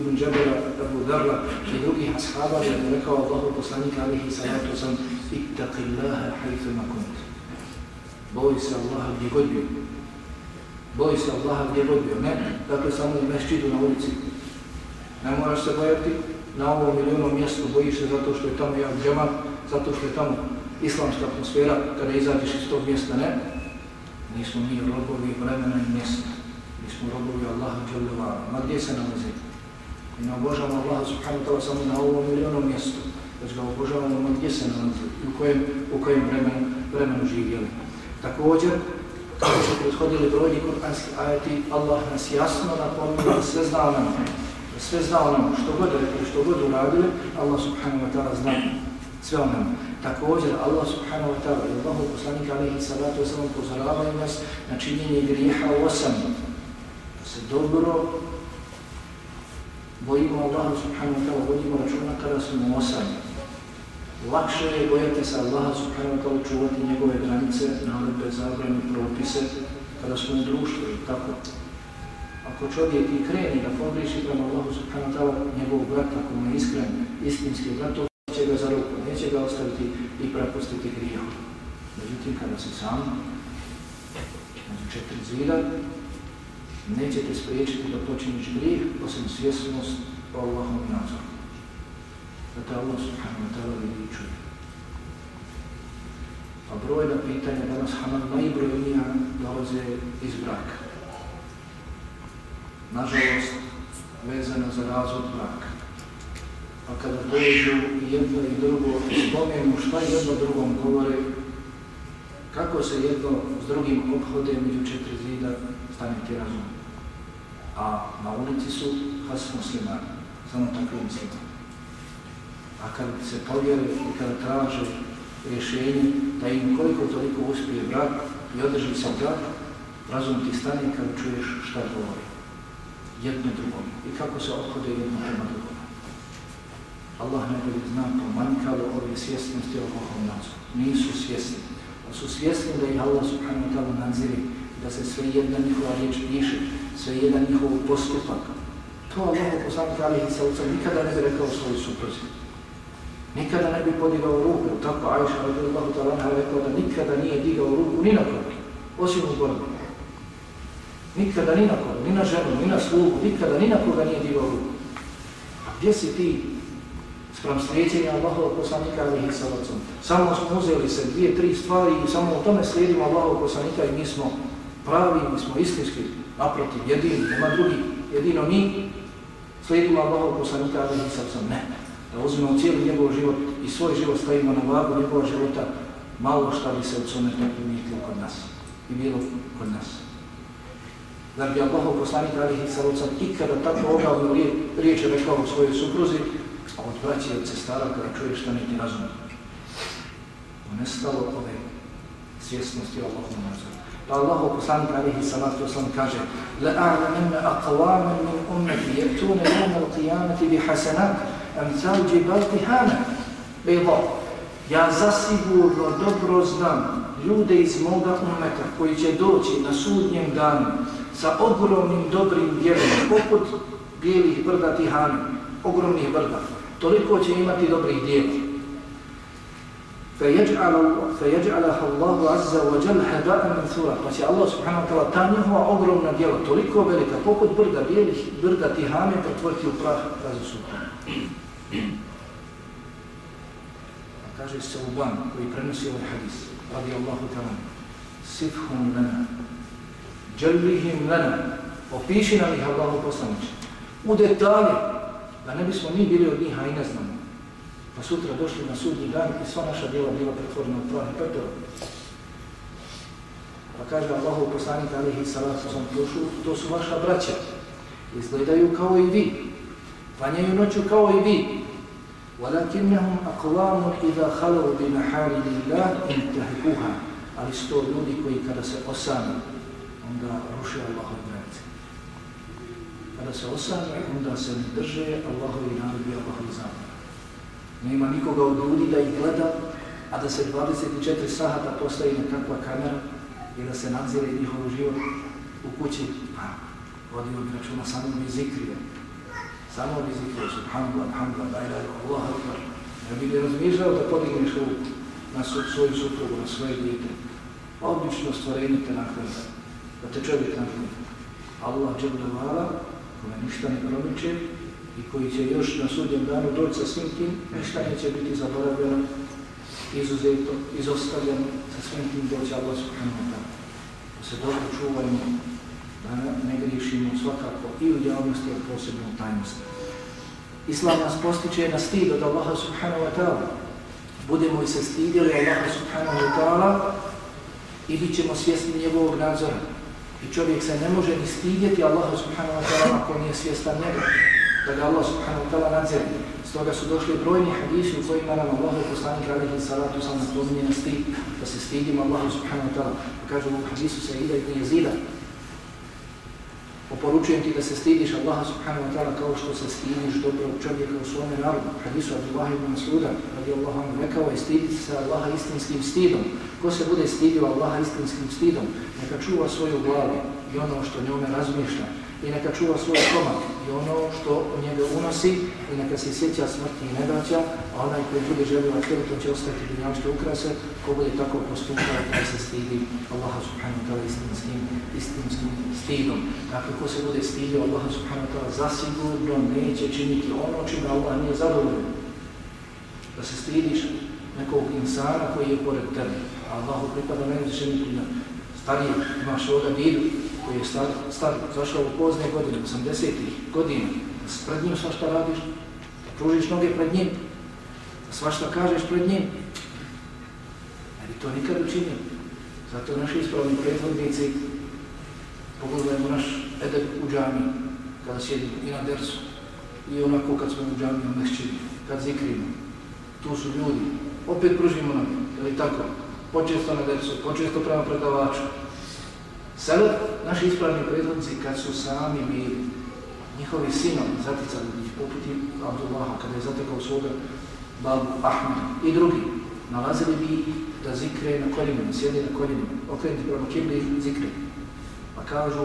Ibn Džabira, Abu Darla i drugih ashaba, da je rekao Allahu poslanika alihi salatu sam ittaqillaha hajfe makunt. Boji se Allaha gdje god bio. Boji se Allaha gdje god bio. Ne, dakle, samo u mešćidu na ulici. Ne moraš se bojati na ovom ili onom mjestu, bojiš se zato što je tamo jak džemat, zato što je tamo islamska atmosfera, kada izađeš iz tog mjesta, ne. Nismo mi robovi vremena i mjesta. Mi smo robovi Allaha dželjevara. Ma gdje se nalazi? Mi ne obožavamo Allaha subhanahu ta'la samo na ovom ili onom mjestu, već ga obožavamo ma gdje se nalazi, u kojem, u kojem vremenu, vremenu živjeli. Također, kao što prethodili brojni kur'anski ajeti, Allah nas jasno napominje da sve zna nam, da sve zna nam što god rekli, što god uradili, Allah subhanahu wa ta'ala zna sve o nam. Također, Allah subhanahu wa ta'ala i Allah poslanika alihi salatu wa pozoravaju nas na činjenje grijeha u osam. Da se dobro bojimo Allah subhanahu wa ta'ala, vodimo računa kada smo u osam. Lakše je bojati se Allaha subhanahu wa ta'ala čuvati njegove granice, naredbe, zabrane, propise, kada smo u društvu i tako. Ako čovjek i kreni da pogriši prema Allahu subhanahu ta'ala, njegov brat, ako mu je iskren, istinski brat, će ga za ruku, neće ga ostaviti i prepustiti grijehu. Međutim, kada si sam, među četiri zida, neće te spriječiti da počiniš grijeh, osim svjesnost o Allahom nadzoru da te Allah subhanahu wa ta'ala vidi i čuje. A brojna pitanja danas Haman najbrojnija dolaze iz braka. Nažalost, vezana za razvod braka. Pa kada dođu jedno i drugo, spomenu šta jedno drugom govore, kako se jedno s drugim obhode među četiri zida, stane ti razum. A na ulici su has muslimani, samo takvi muslimani a kad se podijeli i kad traže rješenje da im koliko toliko uspije brak i održi se brak, razum ti stane kad čuješ šta govori. Jedno drugom. I kako se obhode jedno prema drugom. Allah ne bi zna pomanjkalo ove svjesnosti o Allahom nazu. Nisu svjesni. da su svjesni da ih Allah subhanahu wa ta'ala nadziri, da se sve jedna njihova riječ piše, sve jedan njihov postupak. To Allah poslanik alihi sallam nikada ne bi rekao svoju supruzi. Nikada ne bi podigao ruku, tako Ajša radijallahu ta'ala rekao da nikada nije digao ruku ni na koga, osim u borbi. Nikada ni na koga, ni na ženu, ni na slugu, nikada ni na koga nije digao ruku. A gdje si ti sprem slijedjenja Allahov poslanika alihi sallam? Samo smo uzeli se dvije, tri stvari i samo u tome slijedimo Allahov poslanika i mi smo pravi, mi smo istinski, naprotiv, jedini, nema drugi, jedino mi slijedimo Allahov poslanika alihi Ne, Ne, da uzmemo cijeli njegov život i svoj život stavimo na vagu njegova života, malo šta bi se od suneta primijetilo kod nas i bilo kod nas. Zar bi Allahov poslanik alihi sallam ikada tako ogavno riječ rekao u svojoj supruzi, a od braći od cestara kada čuješ šta neki razum. Nestalo ove svjesnosti Allahom nazoru. Pa Allahov poslanik alihi sallatu sallam kaže لَأَعْلَمَنَّ أَقْوَامًا مِنْ أُمَّتِ يَبْتُونَ يَوْمَ الْقِيَامَةِ بِحَسَنَاتِ أَمْثَالُ جِبَلْ تِهَانَ Bejbo, ja zasigurno dobro znam ljude iz moga umeta koji će doći na sudnjem danu sa ogromnim dobrim djelima, poput bijelih brda Tihana, ogromnih brda. Toliko će imati dobrih djela. فَيَجْعَلَهَا اللَّهُ عَزَّ وَجَلْ هَبَاءً مِنْ ثُورًا Pa će Allah subhanahu wa ta'ala ta njihova ogromna djela, toliko velika, poput brda, bijelih brda Tihane, pretvoriti u prah razu A kaže se Uban koji prenosi ovaj hadis, radi Allahu talan, sifhum lana, dželvihim lana, opiši nam ih Allahu poslaniče, u detalje, da ne bismo mi bili od njih, a i ne znamo, pa sutra došli na sudnji dan i sva naša djela bila pretvorena u prah i pepeo. Pa kaže Allahu poslanik alihi salatu sam, to su, to su vaša braća, izgledaju kao i vi, vanjaju noću kao i vi, ولكنهم أقوام إذا خلوا بمحارم الله انتهكوها ali su to ljudi koji kada se osame, onda ruše Allahove granice. Kada se osame, onda se ne drže Allahovi narodi i Allahovi zamora. Nema nikoga od ljudi da ih gleda, a da se 24 sahata postavi nekakva kamera i da se nadzire njihov život u kući, pa vodi od računa samo mi zikrije, samo bi zikrio subhanu, alhamdu, la ilaha Allah akbar. Ne bi ne razmišljao da podigneš ruku na svoju suprugu, na svoje djete. Obično stvorenje te naklada, da te čovjek naklada. Allah će dovala, kome ništa ne promiče i koji će još na sudjem danu doći sa svim tim, ništa neće biti zaboravljeno, izuzeto, izostavljeno sa svim tim doći Allah subhanu wa ta'ala. Da se dobro čuvajmo, ne griješimo svakako i u javnosti, a posebno u tajnosti. Islam nas postiče na stid od Allaha subhanahu wa ta'ala. Budemo i se stidjeli Allaha subhanahu wa ta'ala i bit ćemo svjesni njegovog nadzora. I čovjek se ne može ni stidjeti Allaha subhanahu wa ta'ala ako nije svjestan njega. Da ga Allah subhanahu wa ta'ala nadzira. Stoga su došli brojni hadisi u kojima nam Allah i poslanik alihi salatu sam napominje na stid. Da se stidimo Allaha subhanahu wa ta'ala. Kažu u hadisu se ide i jezida. Oporučujem ti da se stidiš Allaha subhanahu wa ta'ala kao što se stidiš dobrog čovjeka u svome narodu. Hadisu Abdullah ibn Masuda, radi Allahu vam rekao je stiditi se Allaha istinskim stidom. Ko se bude stidio Allaha istinskim stidom, neka čuva svoju glavu i ono što njome razmišlja i neka čuva svoj stomak i ono što u njega unosi i neka se sjeća smrti i nedaća, a onaj koji bude želio na on će ostati dunjavske ukrase, ko bude tako postupao, da se stidi Allaha subhanahu wa ta'ala istinskim, istinskim stidom. Dakle, ko se bude stidio Allaha subhanahu wa ta'ala zasigurno neće činiti ono čime Allah nije zadovoljen. Da se stidiš nekog insana koji je pored tebe. Allahu pripada najvišeniju stariji, imaš ovoga didu, koji je star, star zašao u pozne godine, 80-ih godina, da pred njim svašta radiš, da pružiš noge pred njim, da svašta kažeš pred njim. Ne bi to nikad učinio. Zato naši ispravni prethodnici, pogledajmo naš edep u džami, kada sjedimo i na dersu, i onako kad smo u džami u kad zikrimo, tu su ljudi, opet pružimo noge, ili tako, počesto na dersu, počesto prema predavaču, Sada naši ispravni predvodnici kad su sami bili, njihovi sinom zaticali njih, poput Abdullaha kada je zatekao svoga babu Ahmeda i drugi, nalazili bi da zikre na koljenima, sjedi na koljenima, okrenuti prema kibli i zikre. Pa kažu,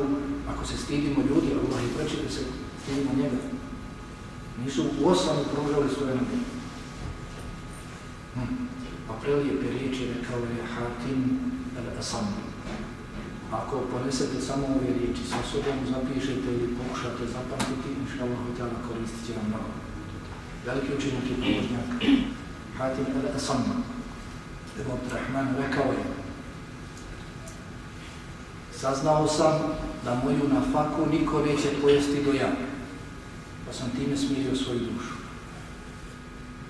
ako se stidimo ljudi, Allah i preče da se stidimo njega. Nisu u osnovu pružali svoje noge. Hm. Pa prelijepe riječi rekao je Hatim al-Asam. Ako ponesete samo ove riječi sa sobom, zapišete ili pokušate zapamtiti, inša Allah hotela koristit će vam mnogo. Veliki učinak je proložnjak Hatim al-Asamma, Ebu Abdurrahman rekao je, saznao sam da moju nafaku niko neće pojesti do ja, pa sam time smirio svoju dušu.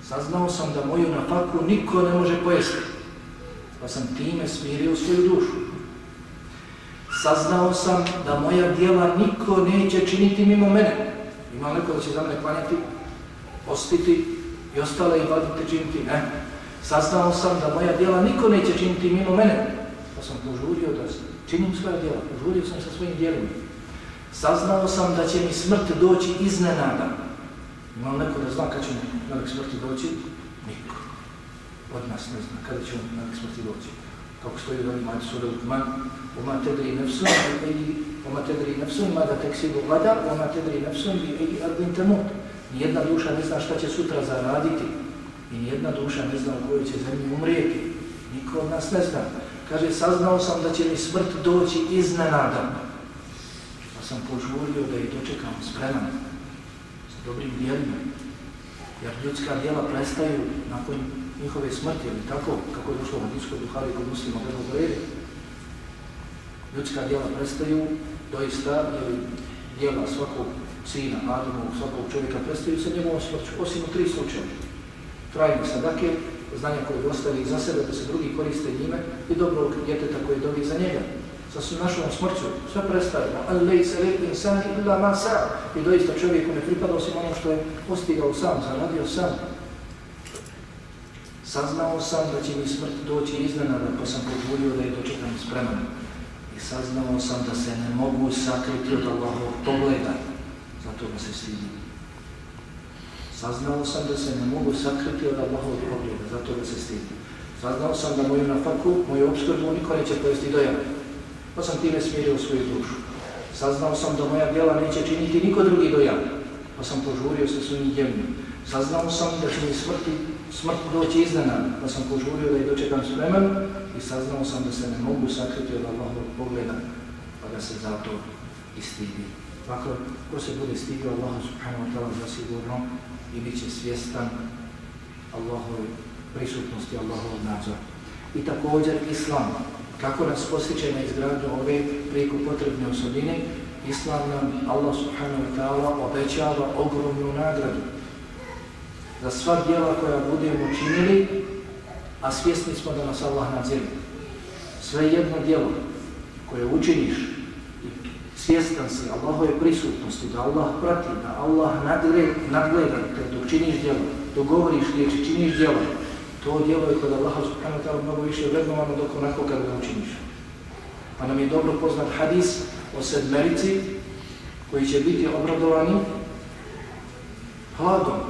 Saznao sam da moju nafaku niko ne može pojesti, pa sam time smirio svoju dušu. Saznao sam da moja dijela niko neće činiti mimo mene. Ima neko da će za mene klanjati, ostiti i ostale i vadite činiti, ne. Saznao sam da moja dijela niko neće činiti mimo mene, pa sam požurio da se činim svoja djela, požurio sam sa svojim dijelima. Saznao sam da će mi smrt doći iznenada. Imam neko da zna kad će mi smrti doći? Niko. Od nas ne zna kada će mi melek smrti doći. Kako stoji u onim majti sura Lukman, وما تدري نفس بأي وما تدري نفس ماذا تكسب غدا وما تدري نفس بأي أرض تموت. Nijedna duša ne zna šta će sutra zaraditi. I nijedna duša ne zna u kojoj će zemlji umrijeti. Niko od nas ne zna. Kaže, saznao sam da će mi smrt doći iznenada. Pa sam požurio da ih dočekam spreman sa dobrim dijelima. Jer ljudska dijela prestaju nakon njihove smrti, ili tako, kako je došlo u hadijskoj duhari kod muslima Beno Brede. Ljudska djela prestaju, doista, eh, djela svakog sina, Adamu, svakog čovjeka prestaju sa njegovom smrću, osim u tri slučaja. Trajne sadake, znanja koje ostavi za sebe, da se drugi koriste njime i dobrog djeteta koje dobi za njega. Sa našom smrću sve predstavimo. Ali lej se rekli insani illa ma sa. I doista čovjeku ne pripada osim ono što je postigao sam, zaradio sam. Saznao sam da će mi smrt doći iznenada, pa sam podvolio da je dočekam spreman. Saznao sam da se ne mogu sakriti od Allahovog pogleda. Zato ga se stidim. Saznao sam da se ne mogu sakriti od Allahovog pogleda, zato da se stidim. Saznao sam da moju nafaku, moju obskrbu niko neće pojesti dojave. Pa sam time smirio svoju dušu. Saznao sam da moja djela neće činiti niko drugi dojave. Pa sam požurio sa svojim djelima. Saznao sam da će mi smrti, smrt doći iznenad. Pa sam požurio da je dočekam spreman. I saznao sam da se ne mogu sakriti od Allahovog pogleda. Pa da se zato istidi. Ako dakle, ko se bude stidio Allahu subhanahu wa ta'ala zasigurno, i bit će svjestan Allahove prisutnosti, Allahovog nadzora. I također Islam, kako nas posjeća na izgradnju ove preko potrebne osobine, Islam nam, Allah subhanahu wa ta'ala, obećava ogromnu nagradu za sva djela koja budemo činili, a svjesni smo da nas Allah nadzira. Sve jedno djelo koje učiniš svjestan si Allahove prisutnosti, da Allah prati, da Allah nadgleda, nadgleda te dok činiš djelo, dok govoriš riječi, činiš djelo, to djelo je kod Allaha subhanahu wa ta'ala mnogo više vrednovano dok onako kada ga učiniš. Pa nam je dobro poznat hadis o sedmerici koji će biti obradovani hladom,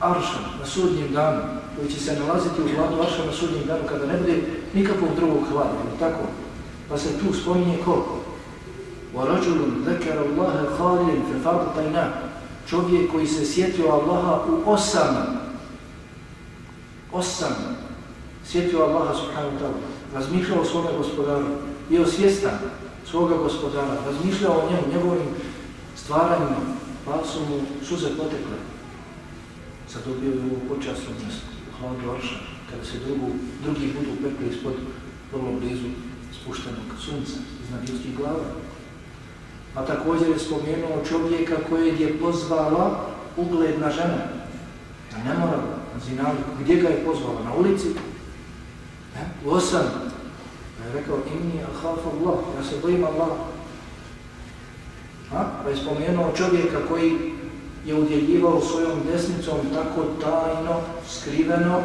aršom na sudnjem danu, koji će se nalaziti u hladu arša na sudnjem danu kada ne bude nikakvog drugog hlada, tako? Pa se tu spominje koliko? وَرَجُلٌ ذَكَرَ اللَّهَ خَالِيًا فَفَاضُ طَيْنَا Čovjek koji se sjetio Allaha u osam, osam, sjetio Allaha subhanahu wa ta'ala, razmišljao o svome gospodaru, bio svjestan svoga gospodara, razmišljao o njemu, njegovim stvaranjima, pa su mu suze potekle. Sad dobio je ovo počasno mjesto, u hladu Arša, kada se drugu, drugi budu pekli ispod vrlo blizu spuštenog sunca, iznad ljudskih glava. A također je spomenuo čovjeka kojeg je pozvala ugledna žena. A ne mora na zinalu. Gdje ga je pozvala? Na ulici? Ne? U osam. Pa je rekao, inni ahaf Allah, ja se bojim Allah. A? Pa je spomenuo čovjeka koji je udjeljivao svojom desnicom tako tajno, skriveno,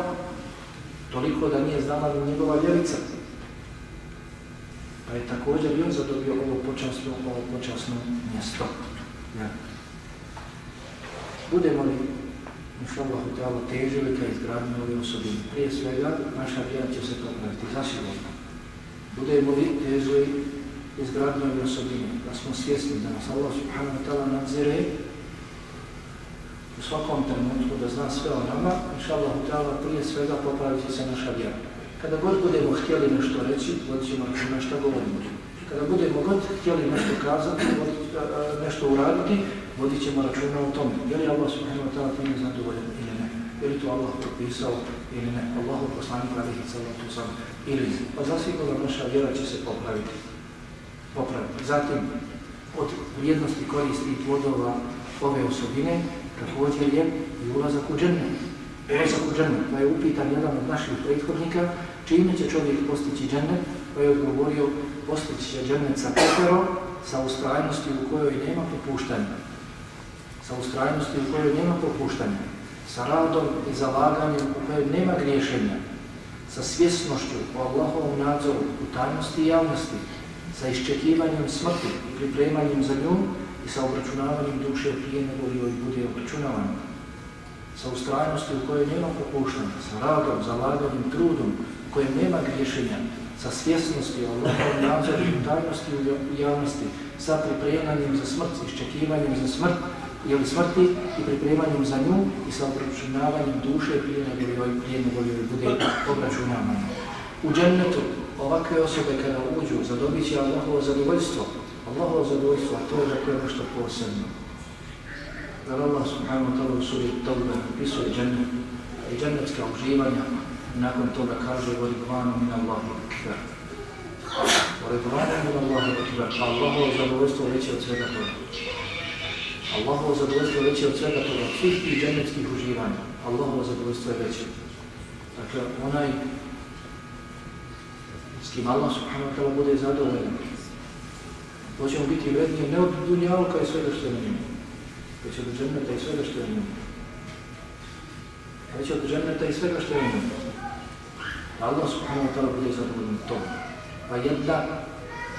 toliko da nije znala njegova ljevica. Pa je također i on zadobio ovo počasno, ovo počasno mjesto. Ja. Budemo li inša Allah, težili ka izgradnju ove osobine. Prije svega, naša vjera će se popraviti, zasigurno. Budemo li težili izgradnju ove osobine, da smo svjesni da nas Allah subhanahu wa ta'ala nadzire u svakom trenutku da zna sve o nama, inša Allah, prije svega popraviti se naša vjera. Kada god budemo htjeli nešto reći, vodit ćemo na što govorimo. Kada budemo god htjeli nešto kazati, nešto uraditi, vodit ćemo računa o tome. Je li Allah subhanahu wa ta'ala time zadovoljen ili ne? Je li to Allah propisao ili ne? Allahu poslanik alihi salatu sam ili ne? Pa zasigurno naša vjera će se popraviti. popraviti. Zatim, od vrijednosti koristi i plodova ove osobine, također je i ulazak u džennet. Ulazak u džennet, pa je upitan jedan od naših prethodnika, čime će čovjek postići džennet, pa je odgovorio, postići će džennet sa peperom, sa ustrajnosti u kojoj nema popuštanja sa ustrajnosti u kojoj nema popuštanja, sa radom i zalaganjem u kojoj nema griješenja, sa svjesnošću o Allahovom nadzoru u tajnosti i javnosti, sa iščekivanjem smrti i pripremanjem za nju i sa obračunavanjem duše prije nego li joj bude obračunavan, sa ustrajnosti u kojoj nema popuštanja, sa radom, zalaganjem, trudom u kojem nema griješenja, sa svjesnosti o Allahovom nadzoru i tajnosti u javnosti, sa pripremanjem za smrt, iščekivanjem za smrt, ili smrti i pripremanjem za nju i sa obračunavanjem duše prije nego li joj, prije nego li joj bude obračunavanje. U džennetu ovakve osobe kada uđu zadobit će Allahovo zadovoljstvo, Allahovo zadovoljstvo, a to je dakle nešto posebno. Zar Allah subhanahu wa ta'la u suri Tawbe pisuje džennet i džennetska uživanja i nakon toga kaže u Ridvanu min Allahu akbar. U Ridvanu min Allahu akbar, pa Allahovo zadovoljstvo veće od svega toga. Allahovo zadovoljstvo veće od svega toga, svih tih džennetskih uživanja. Allahovo zadovoljstvo je veće. Dakle, onaj s kim Allah subhanahu wa ta'la bude zadovoljan, to ćemo biti vrednije ne od dunjalka i svega što je na njemu, već od dženeta i svega što je na njemu. Već od dženeta i svega što je na njemu. Allah subhanahu wa ta'la bude zadovoljan tom. Pa jedna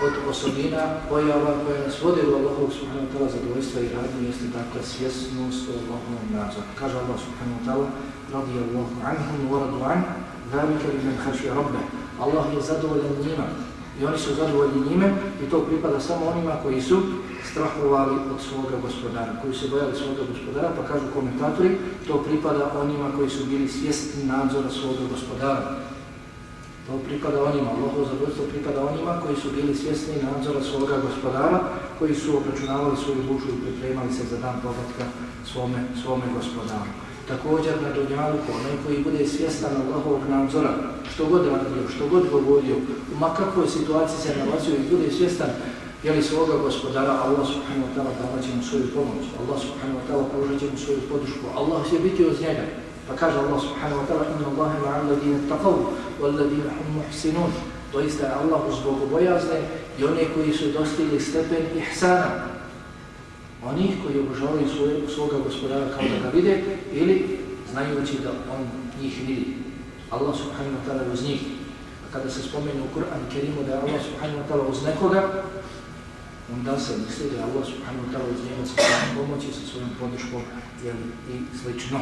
od osobina pojava koja nas vodi u Allahu subhanahu wa ta'ala zadovoljstva i radnje jeste dakle svjesnost o Allahovom nadzoru. Kaže Allah subhanahu wa ta'ala radi Allahu anhum wa radu an dhalika li men haši rabbe. Allah je zadovoljan njima i oni su zadovoljni njime i to pripada samo onima koji su strahovali od svoga gospodara, koji su bojali svoga gospodara, pa kažu komentatori, to pripada onima koji su bili svjesni nadzora svoga gospodara. To pripada onima, Allaho zadovoljstvo pripada onima koji su bili svjesni nadzora svoga gospodara, koji su obračunavali svoju dušu i pripremali se za dan povratka svome, svome gospodaru. Također na Dunjaluku, onaj koji bude svjestan Allahovog nadzora, što god da nam što god govorio, u makakvoj situaciji se nalazio i bude svjestan je li svoga gospodara, Allah subhanahu wa ta'ala davat će mu svoju pomoć, Allah subhanahu wa ta'ala položit će mu svoju podušku, Allah će biti od njega. Pa kaže Allah subhanahu wa ta'ala, inna Allahe ma'an ladine taqavu, wal ladine hum muhsinun. To je Allah uz Bogu bojazne i one koji su dostigli stepen ihsana. Oni koji obožavaju svoga gospodara kao da ga vide ili znajući da on njih vidi. Allah subhanahu wa ta'ala uz njih. A kada se spomenu u Kur'an Kerimu da je Allah subhanahu wa ta'ala uz nekoga onda se misli da je Allah subhanahu wa ta'ala uz njega sa svojom pomoći, sa svojom podrškom i slično.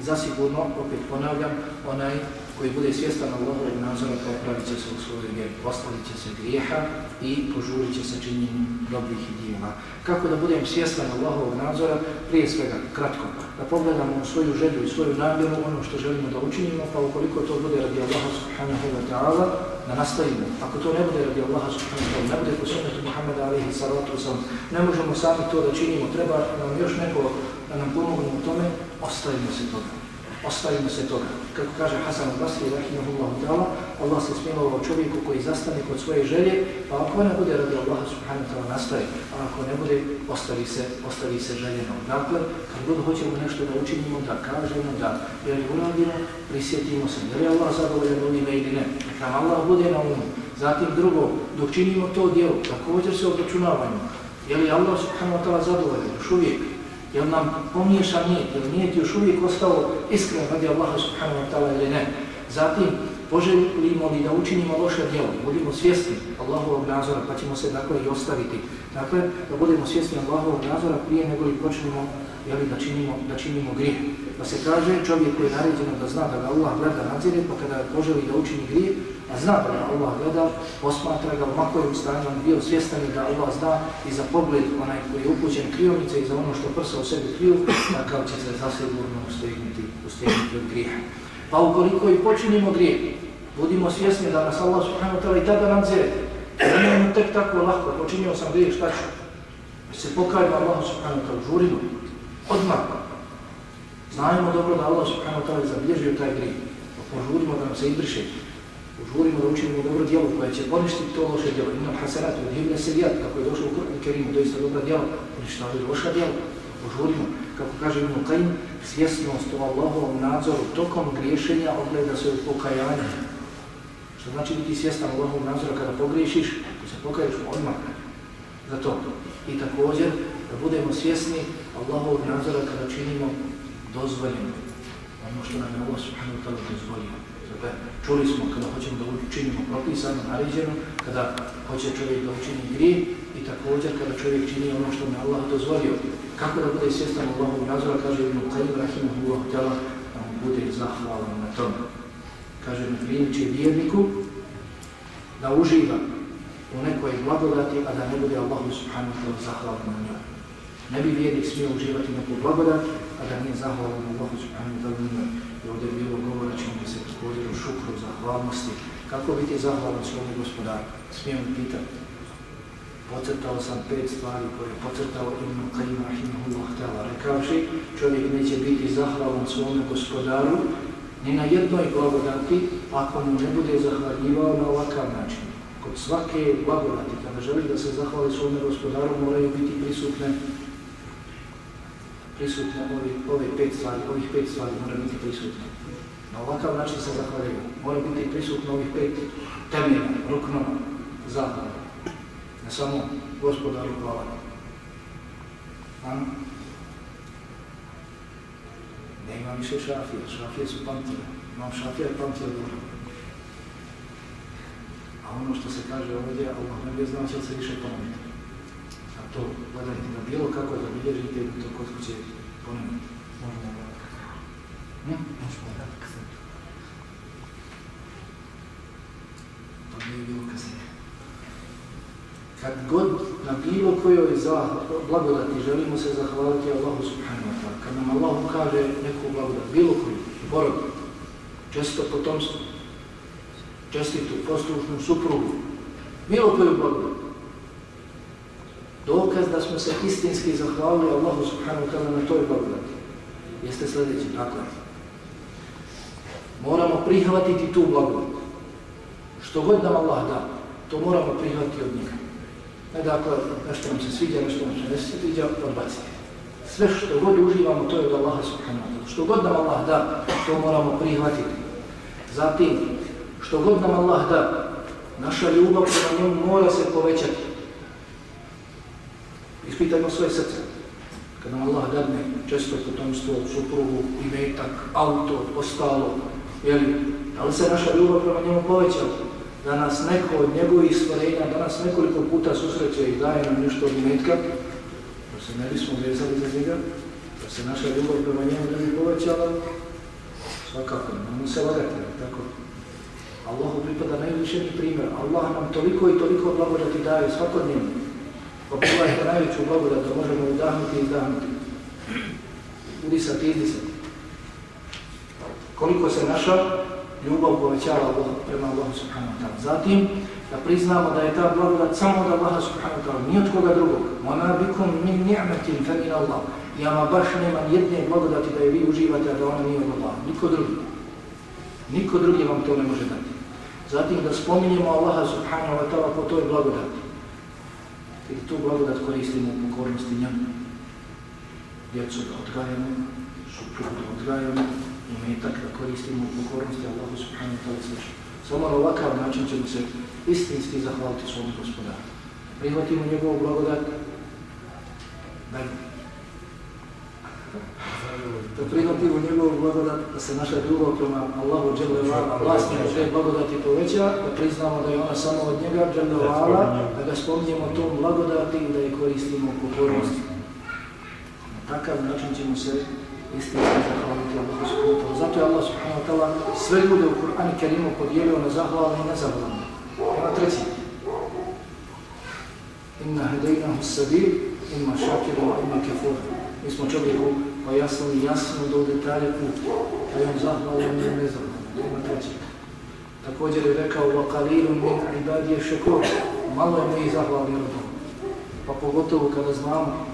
I zasigurno, opet ponavljam, onaj koji bude svjestan Allahovog nadzora popravit će se u svojoj vjeri, ostavit će se grijeha i požurit će se činjenjem dobrih dijela. Kako da budem svjestan Allahovog nadzora? Prije svega, kratko, da pogledamo svoju želju i svoju namjeru, ono što želimo da učinimo, pa ukoliko to bude radi Allaha subhanahu wa ta'ala, da nastavimo. Ako to ne bude radi Allaha subhanahu wa ta'ala, ne bude po sunnetu Muhammeda alihi salatu sam, ne možemo sami to da činimo, treba nam još neko da nam pomogne u tome, ostavimo se toga ostavimo se toga. Kako kaže Hasan al-Basri, rahimahullahu ta'ala, Allah se smilovao čovjeku koji zastane kod svoje želje, pa ako ne bude radi Allaha subhanahu ta'ala nastaje, a ako ne bude, ostavi se, ostavi se željeno. Dakle, kad god hoćemo nešto da učinimo, da kažemo, da jer uradimo, prisjetimo se, je je Allah zadovoljan onime ili ne. Nam Allah bude na umu. Zatim drugo, dok činimo to djelo, također se obračunavamo. Je li Allah subhanahu ta'ala zadovoljan? Još uvijek Jel nam pomiješa nijet, jel nijet još uvijek ostao iskren radi Allaha subhanahu wa ta'ala ili ne. Zatim, poželimo li da učinimo loše djelo, budimo svjesni Allahovog nazora, pa ćemo se dakle i ostaviti. Dakle, da budemo svjesni Allahovog nazora prije nego li počnemo jeli, da činimo, da činimo grijeh. Pa se kaže čovjek koji je naređeno da zna da ga Allah gleda nadzire, pa kada poželi da učini grijeh, a zna da ga Allah gleda, posmatra ga u makovim on bio svjestan da Allah zna i za pogled onaj koji je upućen kriomice i za ono što prsa u sebi kriju, takav će se zasigurno ustegnuti, ustegnuti od grijeha. Pa ukoliko i počinimo grije, budimo svjesni da nas Allah subhanahu wa ta'ala i tada nadzire. Nemojmo tek tako lahko, počinio sam grijeh, šta ću? Se pokajmo Allah subhanahu wa ta'ala, žurimo, odmah. Znajmo dobro da Allah subhanahu wa ta'ala zabilježio taj grijeh. Pa požurimo da nam se izbriše žurimo da učinimo dobro djelo koje će poništiti to loše djelo. Imam hasenat od hivne kako je došlo u Kur'an Kerimu, doista dobra djelo, poništavaju loša djela. Požurimo, kako kaže Ibn Qajim, svjesnost o Allahovom nadzoru tokom griješenja ogleda se u pokajanju. Što znači biti svjestan Allahovom nadzoru kada pogriješiš, kada se pokaješ odmah za to. I također da budemo svjesni Allahovog nadzora kada činimo dozvoljeno. Ono što nam je Allah subhanahu wa ta'ala dozvolio. Dakle, čuli smo kada hoćemo da učinimo propisano, naređeno, kada hoće čovjek da učini grije i također kada čovjek čini ono što nam je Allah dozvolio. Kako da bude svjestan Allahovog nadzora, kaže Ibn Qayyim rahimahullah ta'ala, da mu bude zahvalan na tom. Kaže, ne će vjerniku da uživa u nekoj blagodati, a da ne bude Allahu subhanahu wa ta'ala zahvalan na njoj. Ne bi vjernik smio uživati neku blagodat, a da nije zahvalan Allahu subhanahu wa ta'ala. I ovdje je bilo govora čemu se gospodinu šukru zahvalnosti. Kako biti zahvalan svome gospodaru? Smijem pitati. Pocrtao sam pet stvari koje je pocrtao Ibn Qajim rahimahullah Tala, Rekavši, čovjek neće biti zahvalan svome gospodaru ni na jednoj blagodati ako mu ne bude zahvaljivao na ovakav način. Kod svake blagodati, kada želi da se zahvali svome gospodaru, moraju biti prisutne prisutne ove, ove pet stvari, ovih pet stvari mora biti prisutne. Na ovakav način se zahvaljiva. Mora biti prisutno ovih pet temelja, ruknova, zahvala. Ne samo gospodaru hvala. A? Ne ima više šafija, šafije su pamtile. Imam šafije, pamtile dobro. A ono što se kaže ovdje, Allah ne bi znao će se više ponoviti to gledajte na bilo kako da bilježite to kod kuće ponoviti. Možemo da hm? Možemo To nije bilo kasnije. Kad god na bilo kojoj blagodati želimo se zahvaliti Allahu subhanahu wa ta'ala, kad nam Allah ukaže neku blagodat, bilo koju, borod, često potomstvo, čestitu, poslušnu suprugu, bilo koju blagodat, Dokaz da smo se istinski zahvalili Allahu subhanahu wa ta'ala na toj blagodati. Jeste sljedeći, dakle. Moramo prihvatiti tu blagodat. Što god nam Allah da, to moramo prihvatiti od njega. Ne dakle, nešto nam se sviđa, nešto nam se ne sviđa, odbaciti. Sve što god uživamo, to je od Allaha subhanahu wa ta'ala. Što god nam Allah da, to moramo prihvatiti. Zatim, što god nam Allah da, naša ljubav prema njemu mora se povećati. Ispitajmo svoje srce. Kada nam Allah dadne često potomstvo, suprugu, imetak, auto, ostalo, jeli, da li se naša ljubav prema njemu povećala? Da nas neko od njegovih stvorenja, da nas nekoliko puta susreće i daje nam nešto od metka, da se ne bismo vezali za njega, da se naša ljubav prema njemu ne bi povećala, svakako, nemamo se lagati, tako. Allahu pripada najvišeni primjer. Allah nam toliko i toliko blagodati daje svakodnevno. Pa pogledajte najveću blagodat da možemo udahnuti i izdahnuti. Udisati i izdisati. Koliko se naša ljubav povećava Allah, prema Allahu subhanahu wa ta'ala. Zatim, da priznamo da je ta blagodat samo od Allaha subhanahu wa ta'ala, ni od koga drugog. Mama bikum min ni'metin fa min Allah. I ama baš nema jedne blagodati da je vi uživate, a da ona nije od Allah. Niko drugi. Niko drugi vam to ne može dati. Zatim da spominjemo Allaha subhanahu wa ta'ala po toj blagodati i tu blagodat koristimo u pokornosti njemu. Djecu da odgajamo, suprugu da odgajamo, i metak da koristimo u pokornosti Allahu subhanahu wa ta'ala sveša. Samo na ovakav način ćemo se istinski zahvaliti svom gospodaru. Prihvatimo njegovu blagodat. Daj. da prihvatimo njegovu blagodat, da se naša ljubav prema Allahu dželle vala, vlasnika te blagodati poveća, da priznamo da je ona samo od njega dželle vala, da ga spominjemo tom blagodati i da je koristimo u pokornosti. Na takav način ćemo se istinski zahvaliti Allahu subhanahu wa ta'ala. Zato je Allah subhanahu wa ta'ala sve ljude u Kur'anu Kerimu podijelio na zahvalne i nezahvalne. Ima treći. Inna hedejnahu sabil, ima šakiru, ima kefura. Mi smo čovjeku pojasnili jasno do detalje put, da je on zahvalan i nezahvalan. Ima treći. Također je rekao, وَقَلِيلٌ مِنْ عِبَادِيَ شَكُرُ Malo je mojih zahvalni rodom. Pa pogotovo kada znamo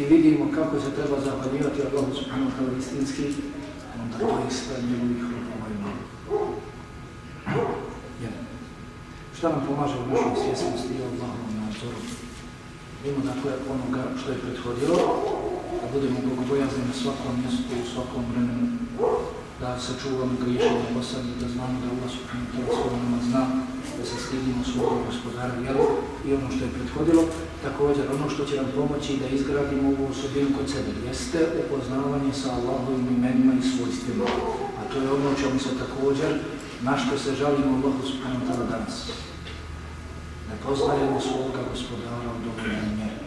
i vidimo kako se treba zahvaljivati Allahu subhanahu wa istinski, onda to je sve njegovih rodova i malo. Jedan. Šta nam pomaže u našoj svjesnosti i Allahovom nadzoru? Mimo dakle onoga što je prethodilo, da budemo bogobojazni na svakom mjestu, u svakom vremenu, da se čuvamo griješenja posadi, da znamo da Allah subhanahu wa ta'ala svoj nama zna, da se stidimo svoga gospodara vjeru i ono što je prethodilo, također ono što će nam pomoći da izgradimo ovu osobinu kod sebe, jeste upoznavanje sa Allahovim imenima i svojstvima. A to je ono čemu se također, na što se žalimo Allahu subhanahu wa ta'ala danas. Ne poznajemo svoga gospodara u dovoljnoj mjeri.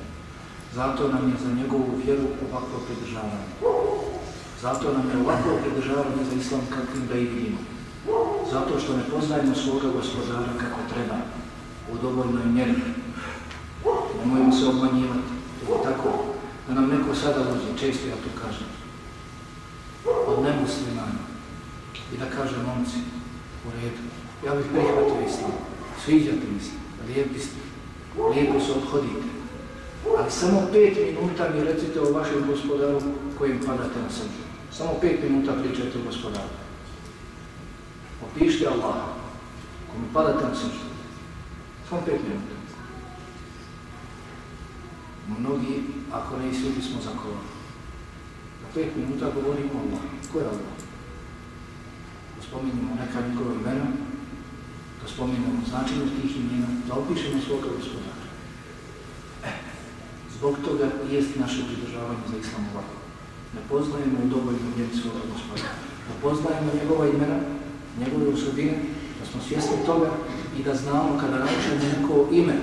Zato nam je za njegovu vjeru ovako pridržavanje. Zato nam je ovako pridržavanje za islam kakvim da i vidimo. Zato što ne poznajemo svoga gospodara kako treba u dovoljnoj mjeri. Nemojmo se obmanjivati. Tako da nam neko sada uđe, često ja to kažem, od nemuslimana i da kaže momci, u redu, ja bih prihvatio islam, sviđate mi se, lijepi ste, lijepo se odhodite, ali samo pet minuta mi recite o vašem gospodaru kojim padate na srđu. Samo pet minuta pričajte o gospodaru. Opišite Allaha, kojim padate na srđu. Samo pet minuta. Mnogi, ako ne i smo bismo zakovali. Na pet minuta govorimo Allah. Ko je Allah? Da spominjemo neka njegove imena, da spominjemo značinu tih imena, da opišemo svoga gospodara. E, zbog toga jest naše pridržavanje za islam ovako. Ne poznajemo u dovoljno mjeri svoga gospodara. Da poznajemo njegova imena, njegove osobine, da smo svjesni toga i da znamo kada naučemo neko ime,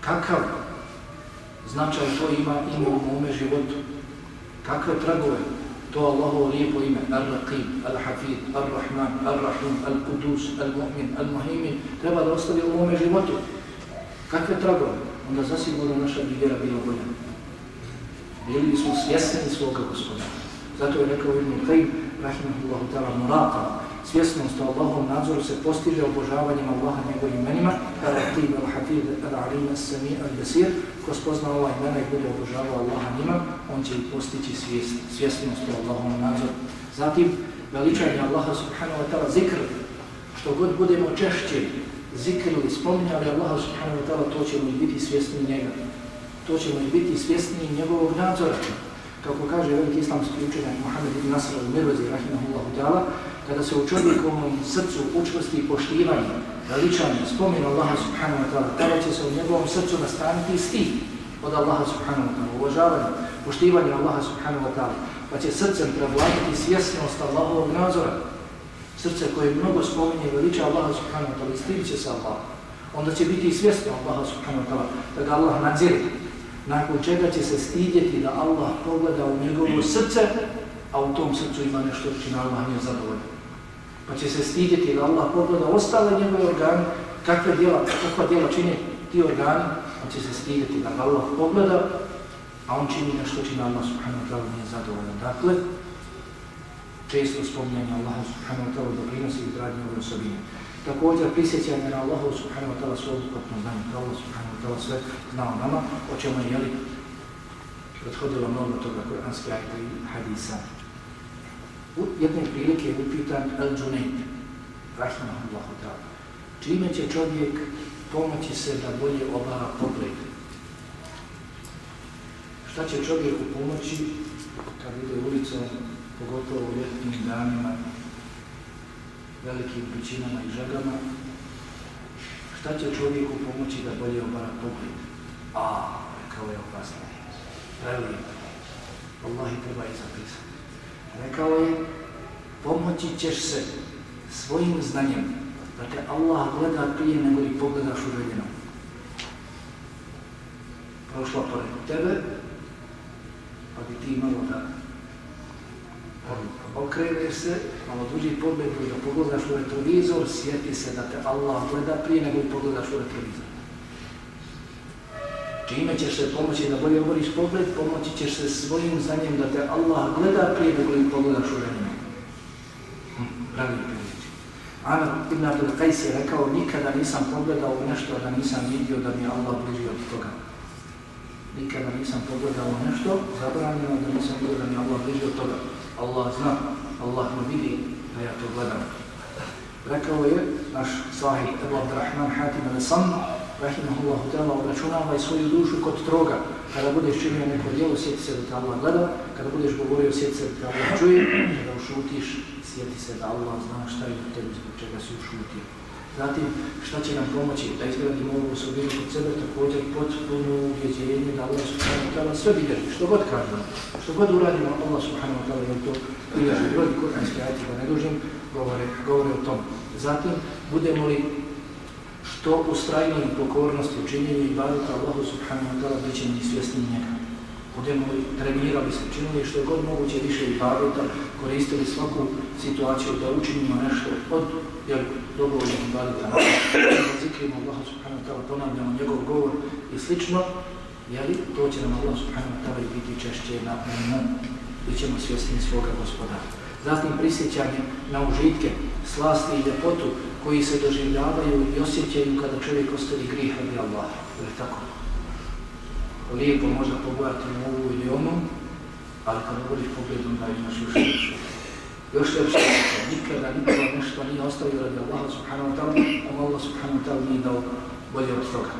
kakav značaj to ima ime u mome životu, kakve tragove to Allahovo lijepo ime, Ar-Raqib, Al-Hafid, Ar-Rahman, Ar-Rahim, Al-Qudus, Al-Mu'min, Al-Muhimin, treba da ostavi u mome životu. Kakve tragove? Onda zasigurno naša bi vjera bila bolja. Bili su svjesni svoga gospodara. Zato je rekao Ibn Qayyim, rahimahullahu ta'ala, murata, svjesnost o Allahom nadzoru se postiže obožavanjem Allaha njegovim imenima, Ar-Raqib, Al-Hafid, Al-Alim, Al-Sami, Al-Basir, ko spozna ova imena i bude obožavao Allaha njima, on će i postići svijest, svjesnost o Allahom nadzoru. Zatim, veličanje Allaha subhanahu wa ta'ala zikr, što god budemo češće zikrili, spominjali Allaha subhanahu wa ta'ala, to ćemo biti svjesni njega. To ćemo i biti svjesni njegovog nadzora. Kako kaže veliki islamski učenjak Muhammed ibn Nasr al-Mirvazi, rahimahullahu ta'ala, kada se u čovjekovom srcu učvrsti poštivanje, veličanje, spomin Allaha subhanahu wa ta'ala, tada će se u njegovom srcu nastaniti stih od Allaha subhanahu wa ta'ala, uvažavanje, poštivanje Allaha subhanahu wa ta'ala, pa će srcem prevladiti svjesnost Allahovog nadzora, srce koje mnogo spominje veliča Allaha subhanahu wa ta'ala, istivit će se Allah, onda će biti svjesno Allaha subhanahu wa ta'ala, da ga Allah nadziri, nakon čega će se stidjeti da Allah pogleda u njegovo srce, a u tom srcu ima nešto čina Allah nije zadovoljno. Pa će se stidjeti da Allah pogleda ostale njegove organe, kakve djela, kakva djela čini ti organi, on će se stidjeti da Allah pogleda, a on čini nešto čina Allah subhanahu wa ta'ala nije zadovoljno. Dakle, često spomnjanje Allaha subhanahu wa ta'ala doprinosi i gradnje ove osobine. Također prisjećanje na Allahu subhanahu wa ta'ala svoj odplatno znanje, da Allah subhanahu wa ta'ala sve zna o nama, o čemu je jeli prethodilo mnogo toga kuranske ajde i hadisa. U jedne prilike je upitan Al-Junayd, rahimahullahu ta'ala, čime će čovjek pomoći se da bolje obava pogled? Šta će čovjeku pomoći kad ide ulicom, pogotovo u ljetnim danima, velikim pričinama i žagama, šta će čovjeku pomoći da bolje obara pogled? A, rekao je opasno, prelijepo. Allah treba i zapisati. Rekao je, pomoći ćeš se svojim znanjem, da te Allah gleda prije nego li pogledaš u željenu. Prošla pored tebe, pa bi ti imalo da okrene se, malo duži pogled da pogledaš u retrovizor, sjeti se da te Allah gleda prije nego li pogledaš u retrovizor. Čime ćeš se pomoći da bolje oboriš pogled, pomoći ćeš se svojim znanjem da te Allah gleda prije nego li pogledaš u retrovizor. Hm, pravi priliči. Ana ibn Abdul Qais je rekao, nikada nisam pogledao nešto da nisam vidio da mi Allah bliži od toga. Nikada nisam pogledao nešto zabranjeno da nisam vidio da mi Allah bliži od toga. Allah zna, Allah me vidi da ja to gledam. Rekao je naš sahih Ebu Abdurrahman Hatim al-Sam, rahimahullahu ta'ala, obračunavaj svoju dušu kod troga. Kada budeš činio neko djelo, sjeti se da te Allah gleda. Kada budeš govorio, sjeti se da te Allah čuje. Kada ušutiš, sjeti se da Allah zna šta je u tebi, zbog čega si ušutio. Zatim, šta će nam pomoći da izgradimo ovu osobinu kod sebe, također potpuno uvjeđenje da Allah subhanahu wa ta'ala sve vidjeti, što god kažemo, što god uradimo, Allah subhanahu wa ta'ala je to vidjeti. Brodi kuranski ajti, da ne dužim, govore, govore o tom. Zatim, budemo li što ustrajili pokornosti u i badita Allahu subhanahu wa ta'ala bit ćemo i svjesni njega. Budemo trenirali se, činili što je god moguće više i badita, koristili svaku situaciju da učinimo nešto od jel, dobrovoljnog badita, da zikrimo Allah subhanahu wa ta'ala, ponavljamo njegov govor i slično, jeli, to će nam Allah subhanahu wa ta'ala biti češće na nam, bit ćemo svjesni svoga gospodara. Zatim prisjećanje na užitke, slasti i ljepotu koji se doživljavaju i osjećaju kada čovjek ostavi grih radi Allaha. Je tako? Lijepo možda pogledati u ovu ili onu, ali kad vodiš pogledom da imaš još više. Još lepše nikada nikoga nešto nije ostavio radi Allaha subhanahu wa ta'ala, a Allah subhanahu wa ta'ala nije dao bolje od toga.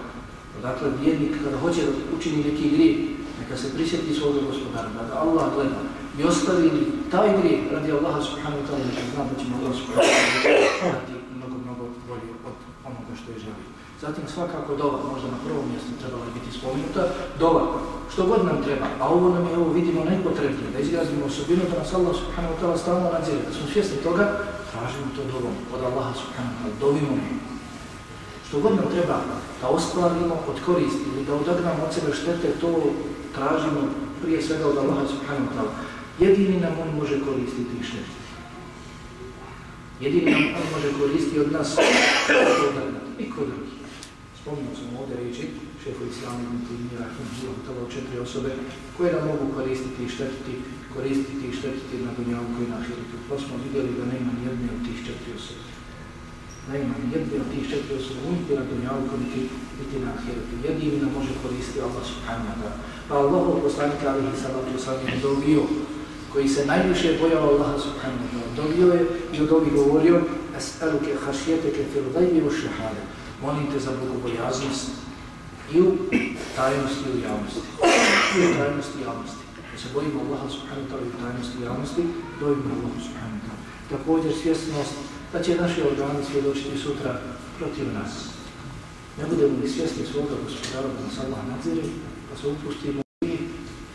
Dakle, vjernik kada hoće da učini neki grih, neka se prisjeti svoga gospodara, da ga Allah gleda i ostavi taj grih radi Allaha subhanahu wa ta'ala, neka zna da ćemo Allah subhanahu wa ta'ala mnogo, mnogo bolje od onoga što je želio. Zatim svakako dova, možda na prvom mjestu trebala biti spomenuta, dova, što god nam treba, a ovo nam je, ovo vidimo, najpotrebnije, da izgrazimo osobinu, da nas Allah subhanahu wa ta'ala stalno nadzire, da smo svjesni toga, tražimo to dovom od Allaha subhanahu wa ta'ala, dovimo mi. Što god nam treba da ostvarimo od koristi ili da odagnamo od sebe štete, to tražimo prije svega od Allaha subhanahu wa ta'ala. Jedini nam on može koristiti i štete. Jedini nam on može koristiti od nas niko drugi. Spominjamo sam ovdje reći, šefu Islama ibn Tijmira, Rahimahullah, četiri osobe koje nam mogu koristiti i štetiti, koristiti i štetiti na dunjavku i na ahiretu. Pa smo vidjeli da nema nijedne od tih četiri osobe. Nema nijedne od tih četiri osobe, niti na dunjavku, niti, niti na ahiretu. Jedini nam može koristiti Allah subhanahu wa. Pa Allah u poslanika alihi salatu sallam dobio koji se najviše bojao Allaha subhanahu wa ta'ala. Dobio je i od ovih govorio, As'aluke hašijeteke fil gajbi u šehade molim te za bogobojaznost i u tajnosti i u javnosti. I u tajnosti i javnosti. Da se bojimo Allaha subhanahu ta'ala i u tajnosti i javnosti, dojimo Allaha subhanahu ta'ala. Također svjesnost da će naše organe svjedočiti sutra protiv nas. Ne budemo li svjesni svoga gospodara da nas Allah nadzire, pa se upustimo i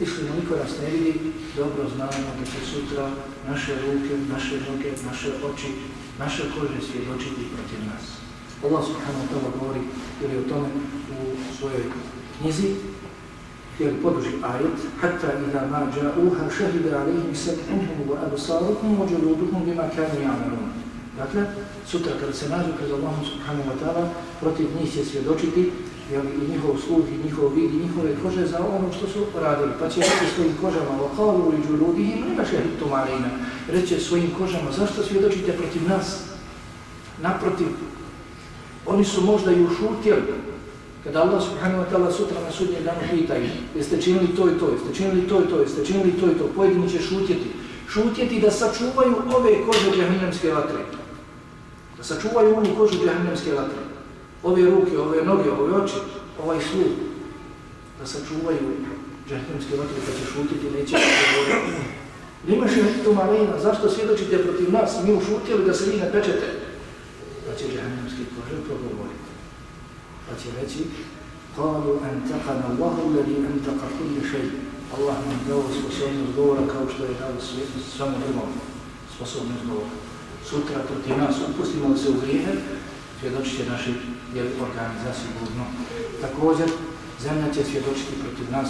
išli niko nas ne vidi, dobro znamo da će sutra naše ruke, naše noge, naše oči, naše kože svjedočiti protiv nas. Allah subhanahu wa ta'ala govori ili o tome u svojoj knjizi, jer poduži ajet, hatta idha ma ja'uha šahide alihim seb'uhum wa abusaruhum wa džuluduhum bima kanu ja'marun. Dakle, sutra kada se nađu pred Allahom subhanahu wa ta'ala, protiv njih će svjedočiti jel, i njihov sluh, i njihov vid, i njihove kože za ono što su radili. Pa će reći svojim kožama, wa qalu li džuludihim, nema to malina. Reće svojim kožama, zašto svjedočite protiv nas? Naprotiv, Oni su možda i ušutjeli. Kada Allah subhanahu wa ta'ala sutra na sudnjem danu pita ih, jeste činili to i to, jeste činili to i to, jeste činili to i to, pojedini će šutjeti. Šutjeti da sačuvaju ove kože džahnemske vatre. Da sačuvaju onu kožu džahnemske vatre. Ove ruke, ove noge, ove oči, ovaj sluh. Da sačuvaju džahnemske vatre, kad će šutjeti, neće govoriti. Nimaš je tu malina, zašto svjedočite protiv nas? Mi ušutjeli da se vi ne pečete pa će džahnemski kožel progovoriti. Pa će reći, Kalu antaqana Allahu ladi antaqa kulli šeji. Allah nam dao sposobnost govora kao što je dao samo drvom sposobnost govora. Sutra protiv nas upustimo li se u grijehe, svjedočit će naši jeli, organi zasigurno. Također, zemlja će svjedočiti protiv nas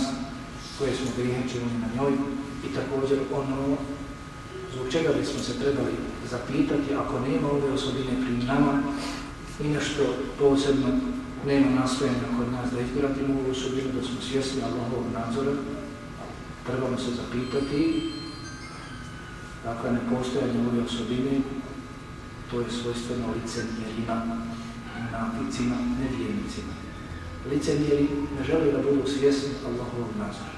koje smo grijehe činili na njoj i također ono zbog čega bismo se trebali zapitati ako nema ove osobine pri nama i nešto posebno nema nastojena kod nas da izgradimo ovu osobinu, da smo svjesni Allahovog nadzora, trebamo se zapitati dakle ne postojanje ove osobine to je svojstveno licemjerima, naficima, nevjernicima. Licemjeri ne žele da budu svjesni Allahovog nadzora.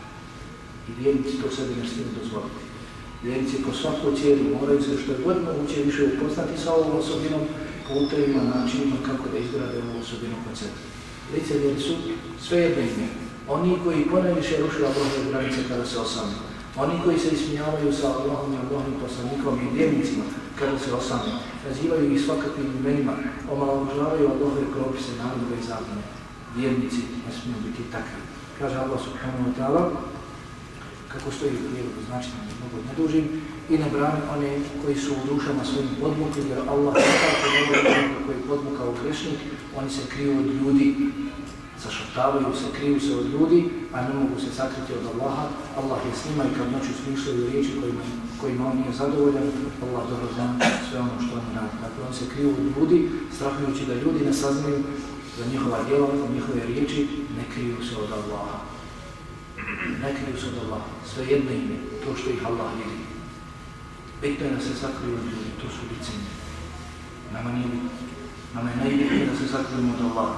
I vijenici to sebi ne smiju dozvoliti. Vjernici po svaku cijelu moraju se što je god moguće više upoznati sa ovom osobinom, putevima, načinima kako da izgrade ovu osobinu kod sebe. Su sve jedne ime. Oni koji ponajviše rušili Allahove granice kada se osamlju. Oni koji se ismijavaju sa Allahom i Allahom poslanikom i vjernicima kada se osamlju. Nazivaju ih svakakvim imenima, omaložavaju Allahove propise, narodove i zakone. Vjernici ne smiju biti takvi. Kaže Allah subhanahu wa ta'ala, kako stoji u prijevodu, znači ne mogu ne dužim, i ne brani one koji su u dušama svojim podmukli, jer Allah tako dobro kako je podmukao grešnik, oni se kriju od ljudi, zašaptavaju se, kriju se od ljudi, a ne mogu se sakriti od Allaha. Allah je s njima i kad noću smišljaju riječi kojima, kojima on nije zadovoljan, Allah dobro zna sve ono što oni radi. Dakle, oni se kriju od ljudi, strahujući da ljudi ne saznaju za njihova djela, za njihove riječi, ne kriju se od Allaha ne kriju se od Allah, sve jedno ime, to što ih Allah vidi. Bitno je da se sakriju od ljudi, to su licine. Nama nije bitno. Nama je najbitnije da se sakrijemo od Allah.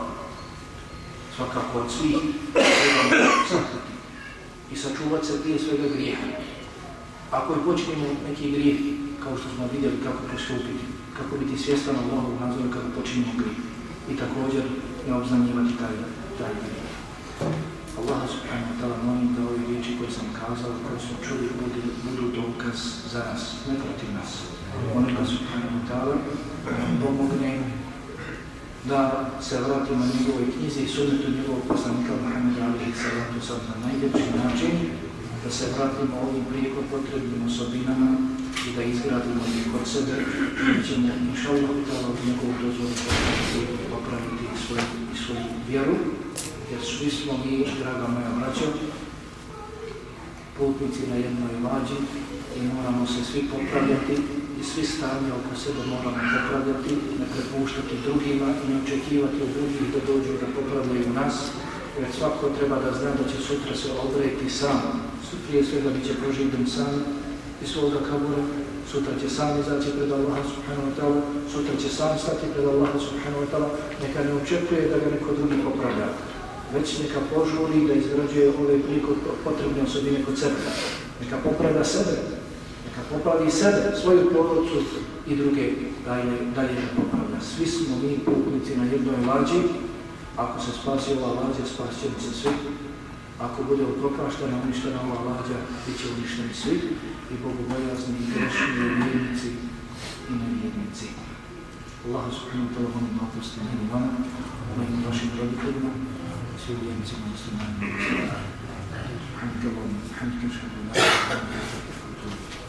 Svakako od svih trebamo sakriti. I sačuvati se prije svega grijeha. Ako je počinimo neki grijeh, kao što smo vidjeli kako postupiti, kako biti svjestan Allahovog nadzora kada počinimo grijeh. I također ne obznanjivati taj, taj grijeh. Allah subhanahu wa ta'ala molim da ove riječi koje sam kazao, koje smo čuli, budu, budu dokaz za nas, ne protiv nas. Molim da subhanahu wa ta'ala pomogne da se vratimo njegove knjize i sunetu njegovog poslanika Muhammeda alihi salatu sad na najljepši način, da se vratimo ovim prijeko potrebnim osobinama i da izgradimo ih kod sebe i ćemo inša Allah od njegovog dozvoru popraviti svoju, svoju vjeru jer svi smo mi, draga moja braćo, putnici na jednoj lađi i moramo se svi popravljati i svi stanje oko sebe moramo popravljati, ne prepuštati drugima i ne očekivati od drugih da dođu da popravljaju nas, jer svako treba da zna da će sutra se odrejiti sam. Prije svega bit će proživljen sam iz svoga kabura, sutra će sam izaći pred Allaha subhanahu wa ta'ala, sutra će sam stati pred Allaha subhanahu wa ta'ala, neka ne očekuje da ga neko drugi popravlja već neka požuri da izgrađuje ove priko potrebne osobine kod sebe. Neka popravlja sebe, neka popravi sebe, svoju porodcu i druge dalje, dalje ne popravlja. Svi smo mi putnici na jednoj lađi, ako se spasi ova lađa, spasit se svi. Ako bude upropraštena, uništena ova lađa, bit će uništeni svi i Bogu bojazni, i grešni, i vjernici, i nevjernici. Allah subhanahu wa ta'ala molim oprosti meni vama, mojim vašim roditeljima, 지금 지금 지금 한쪽은 한쪽 소리나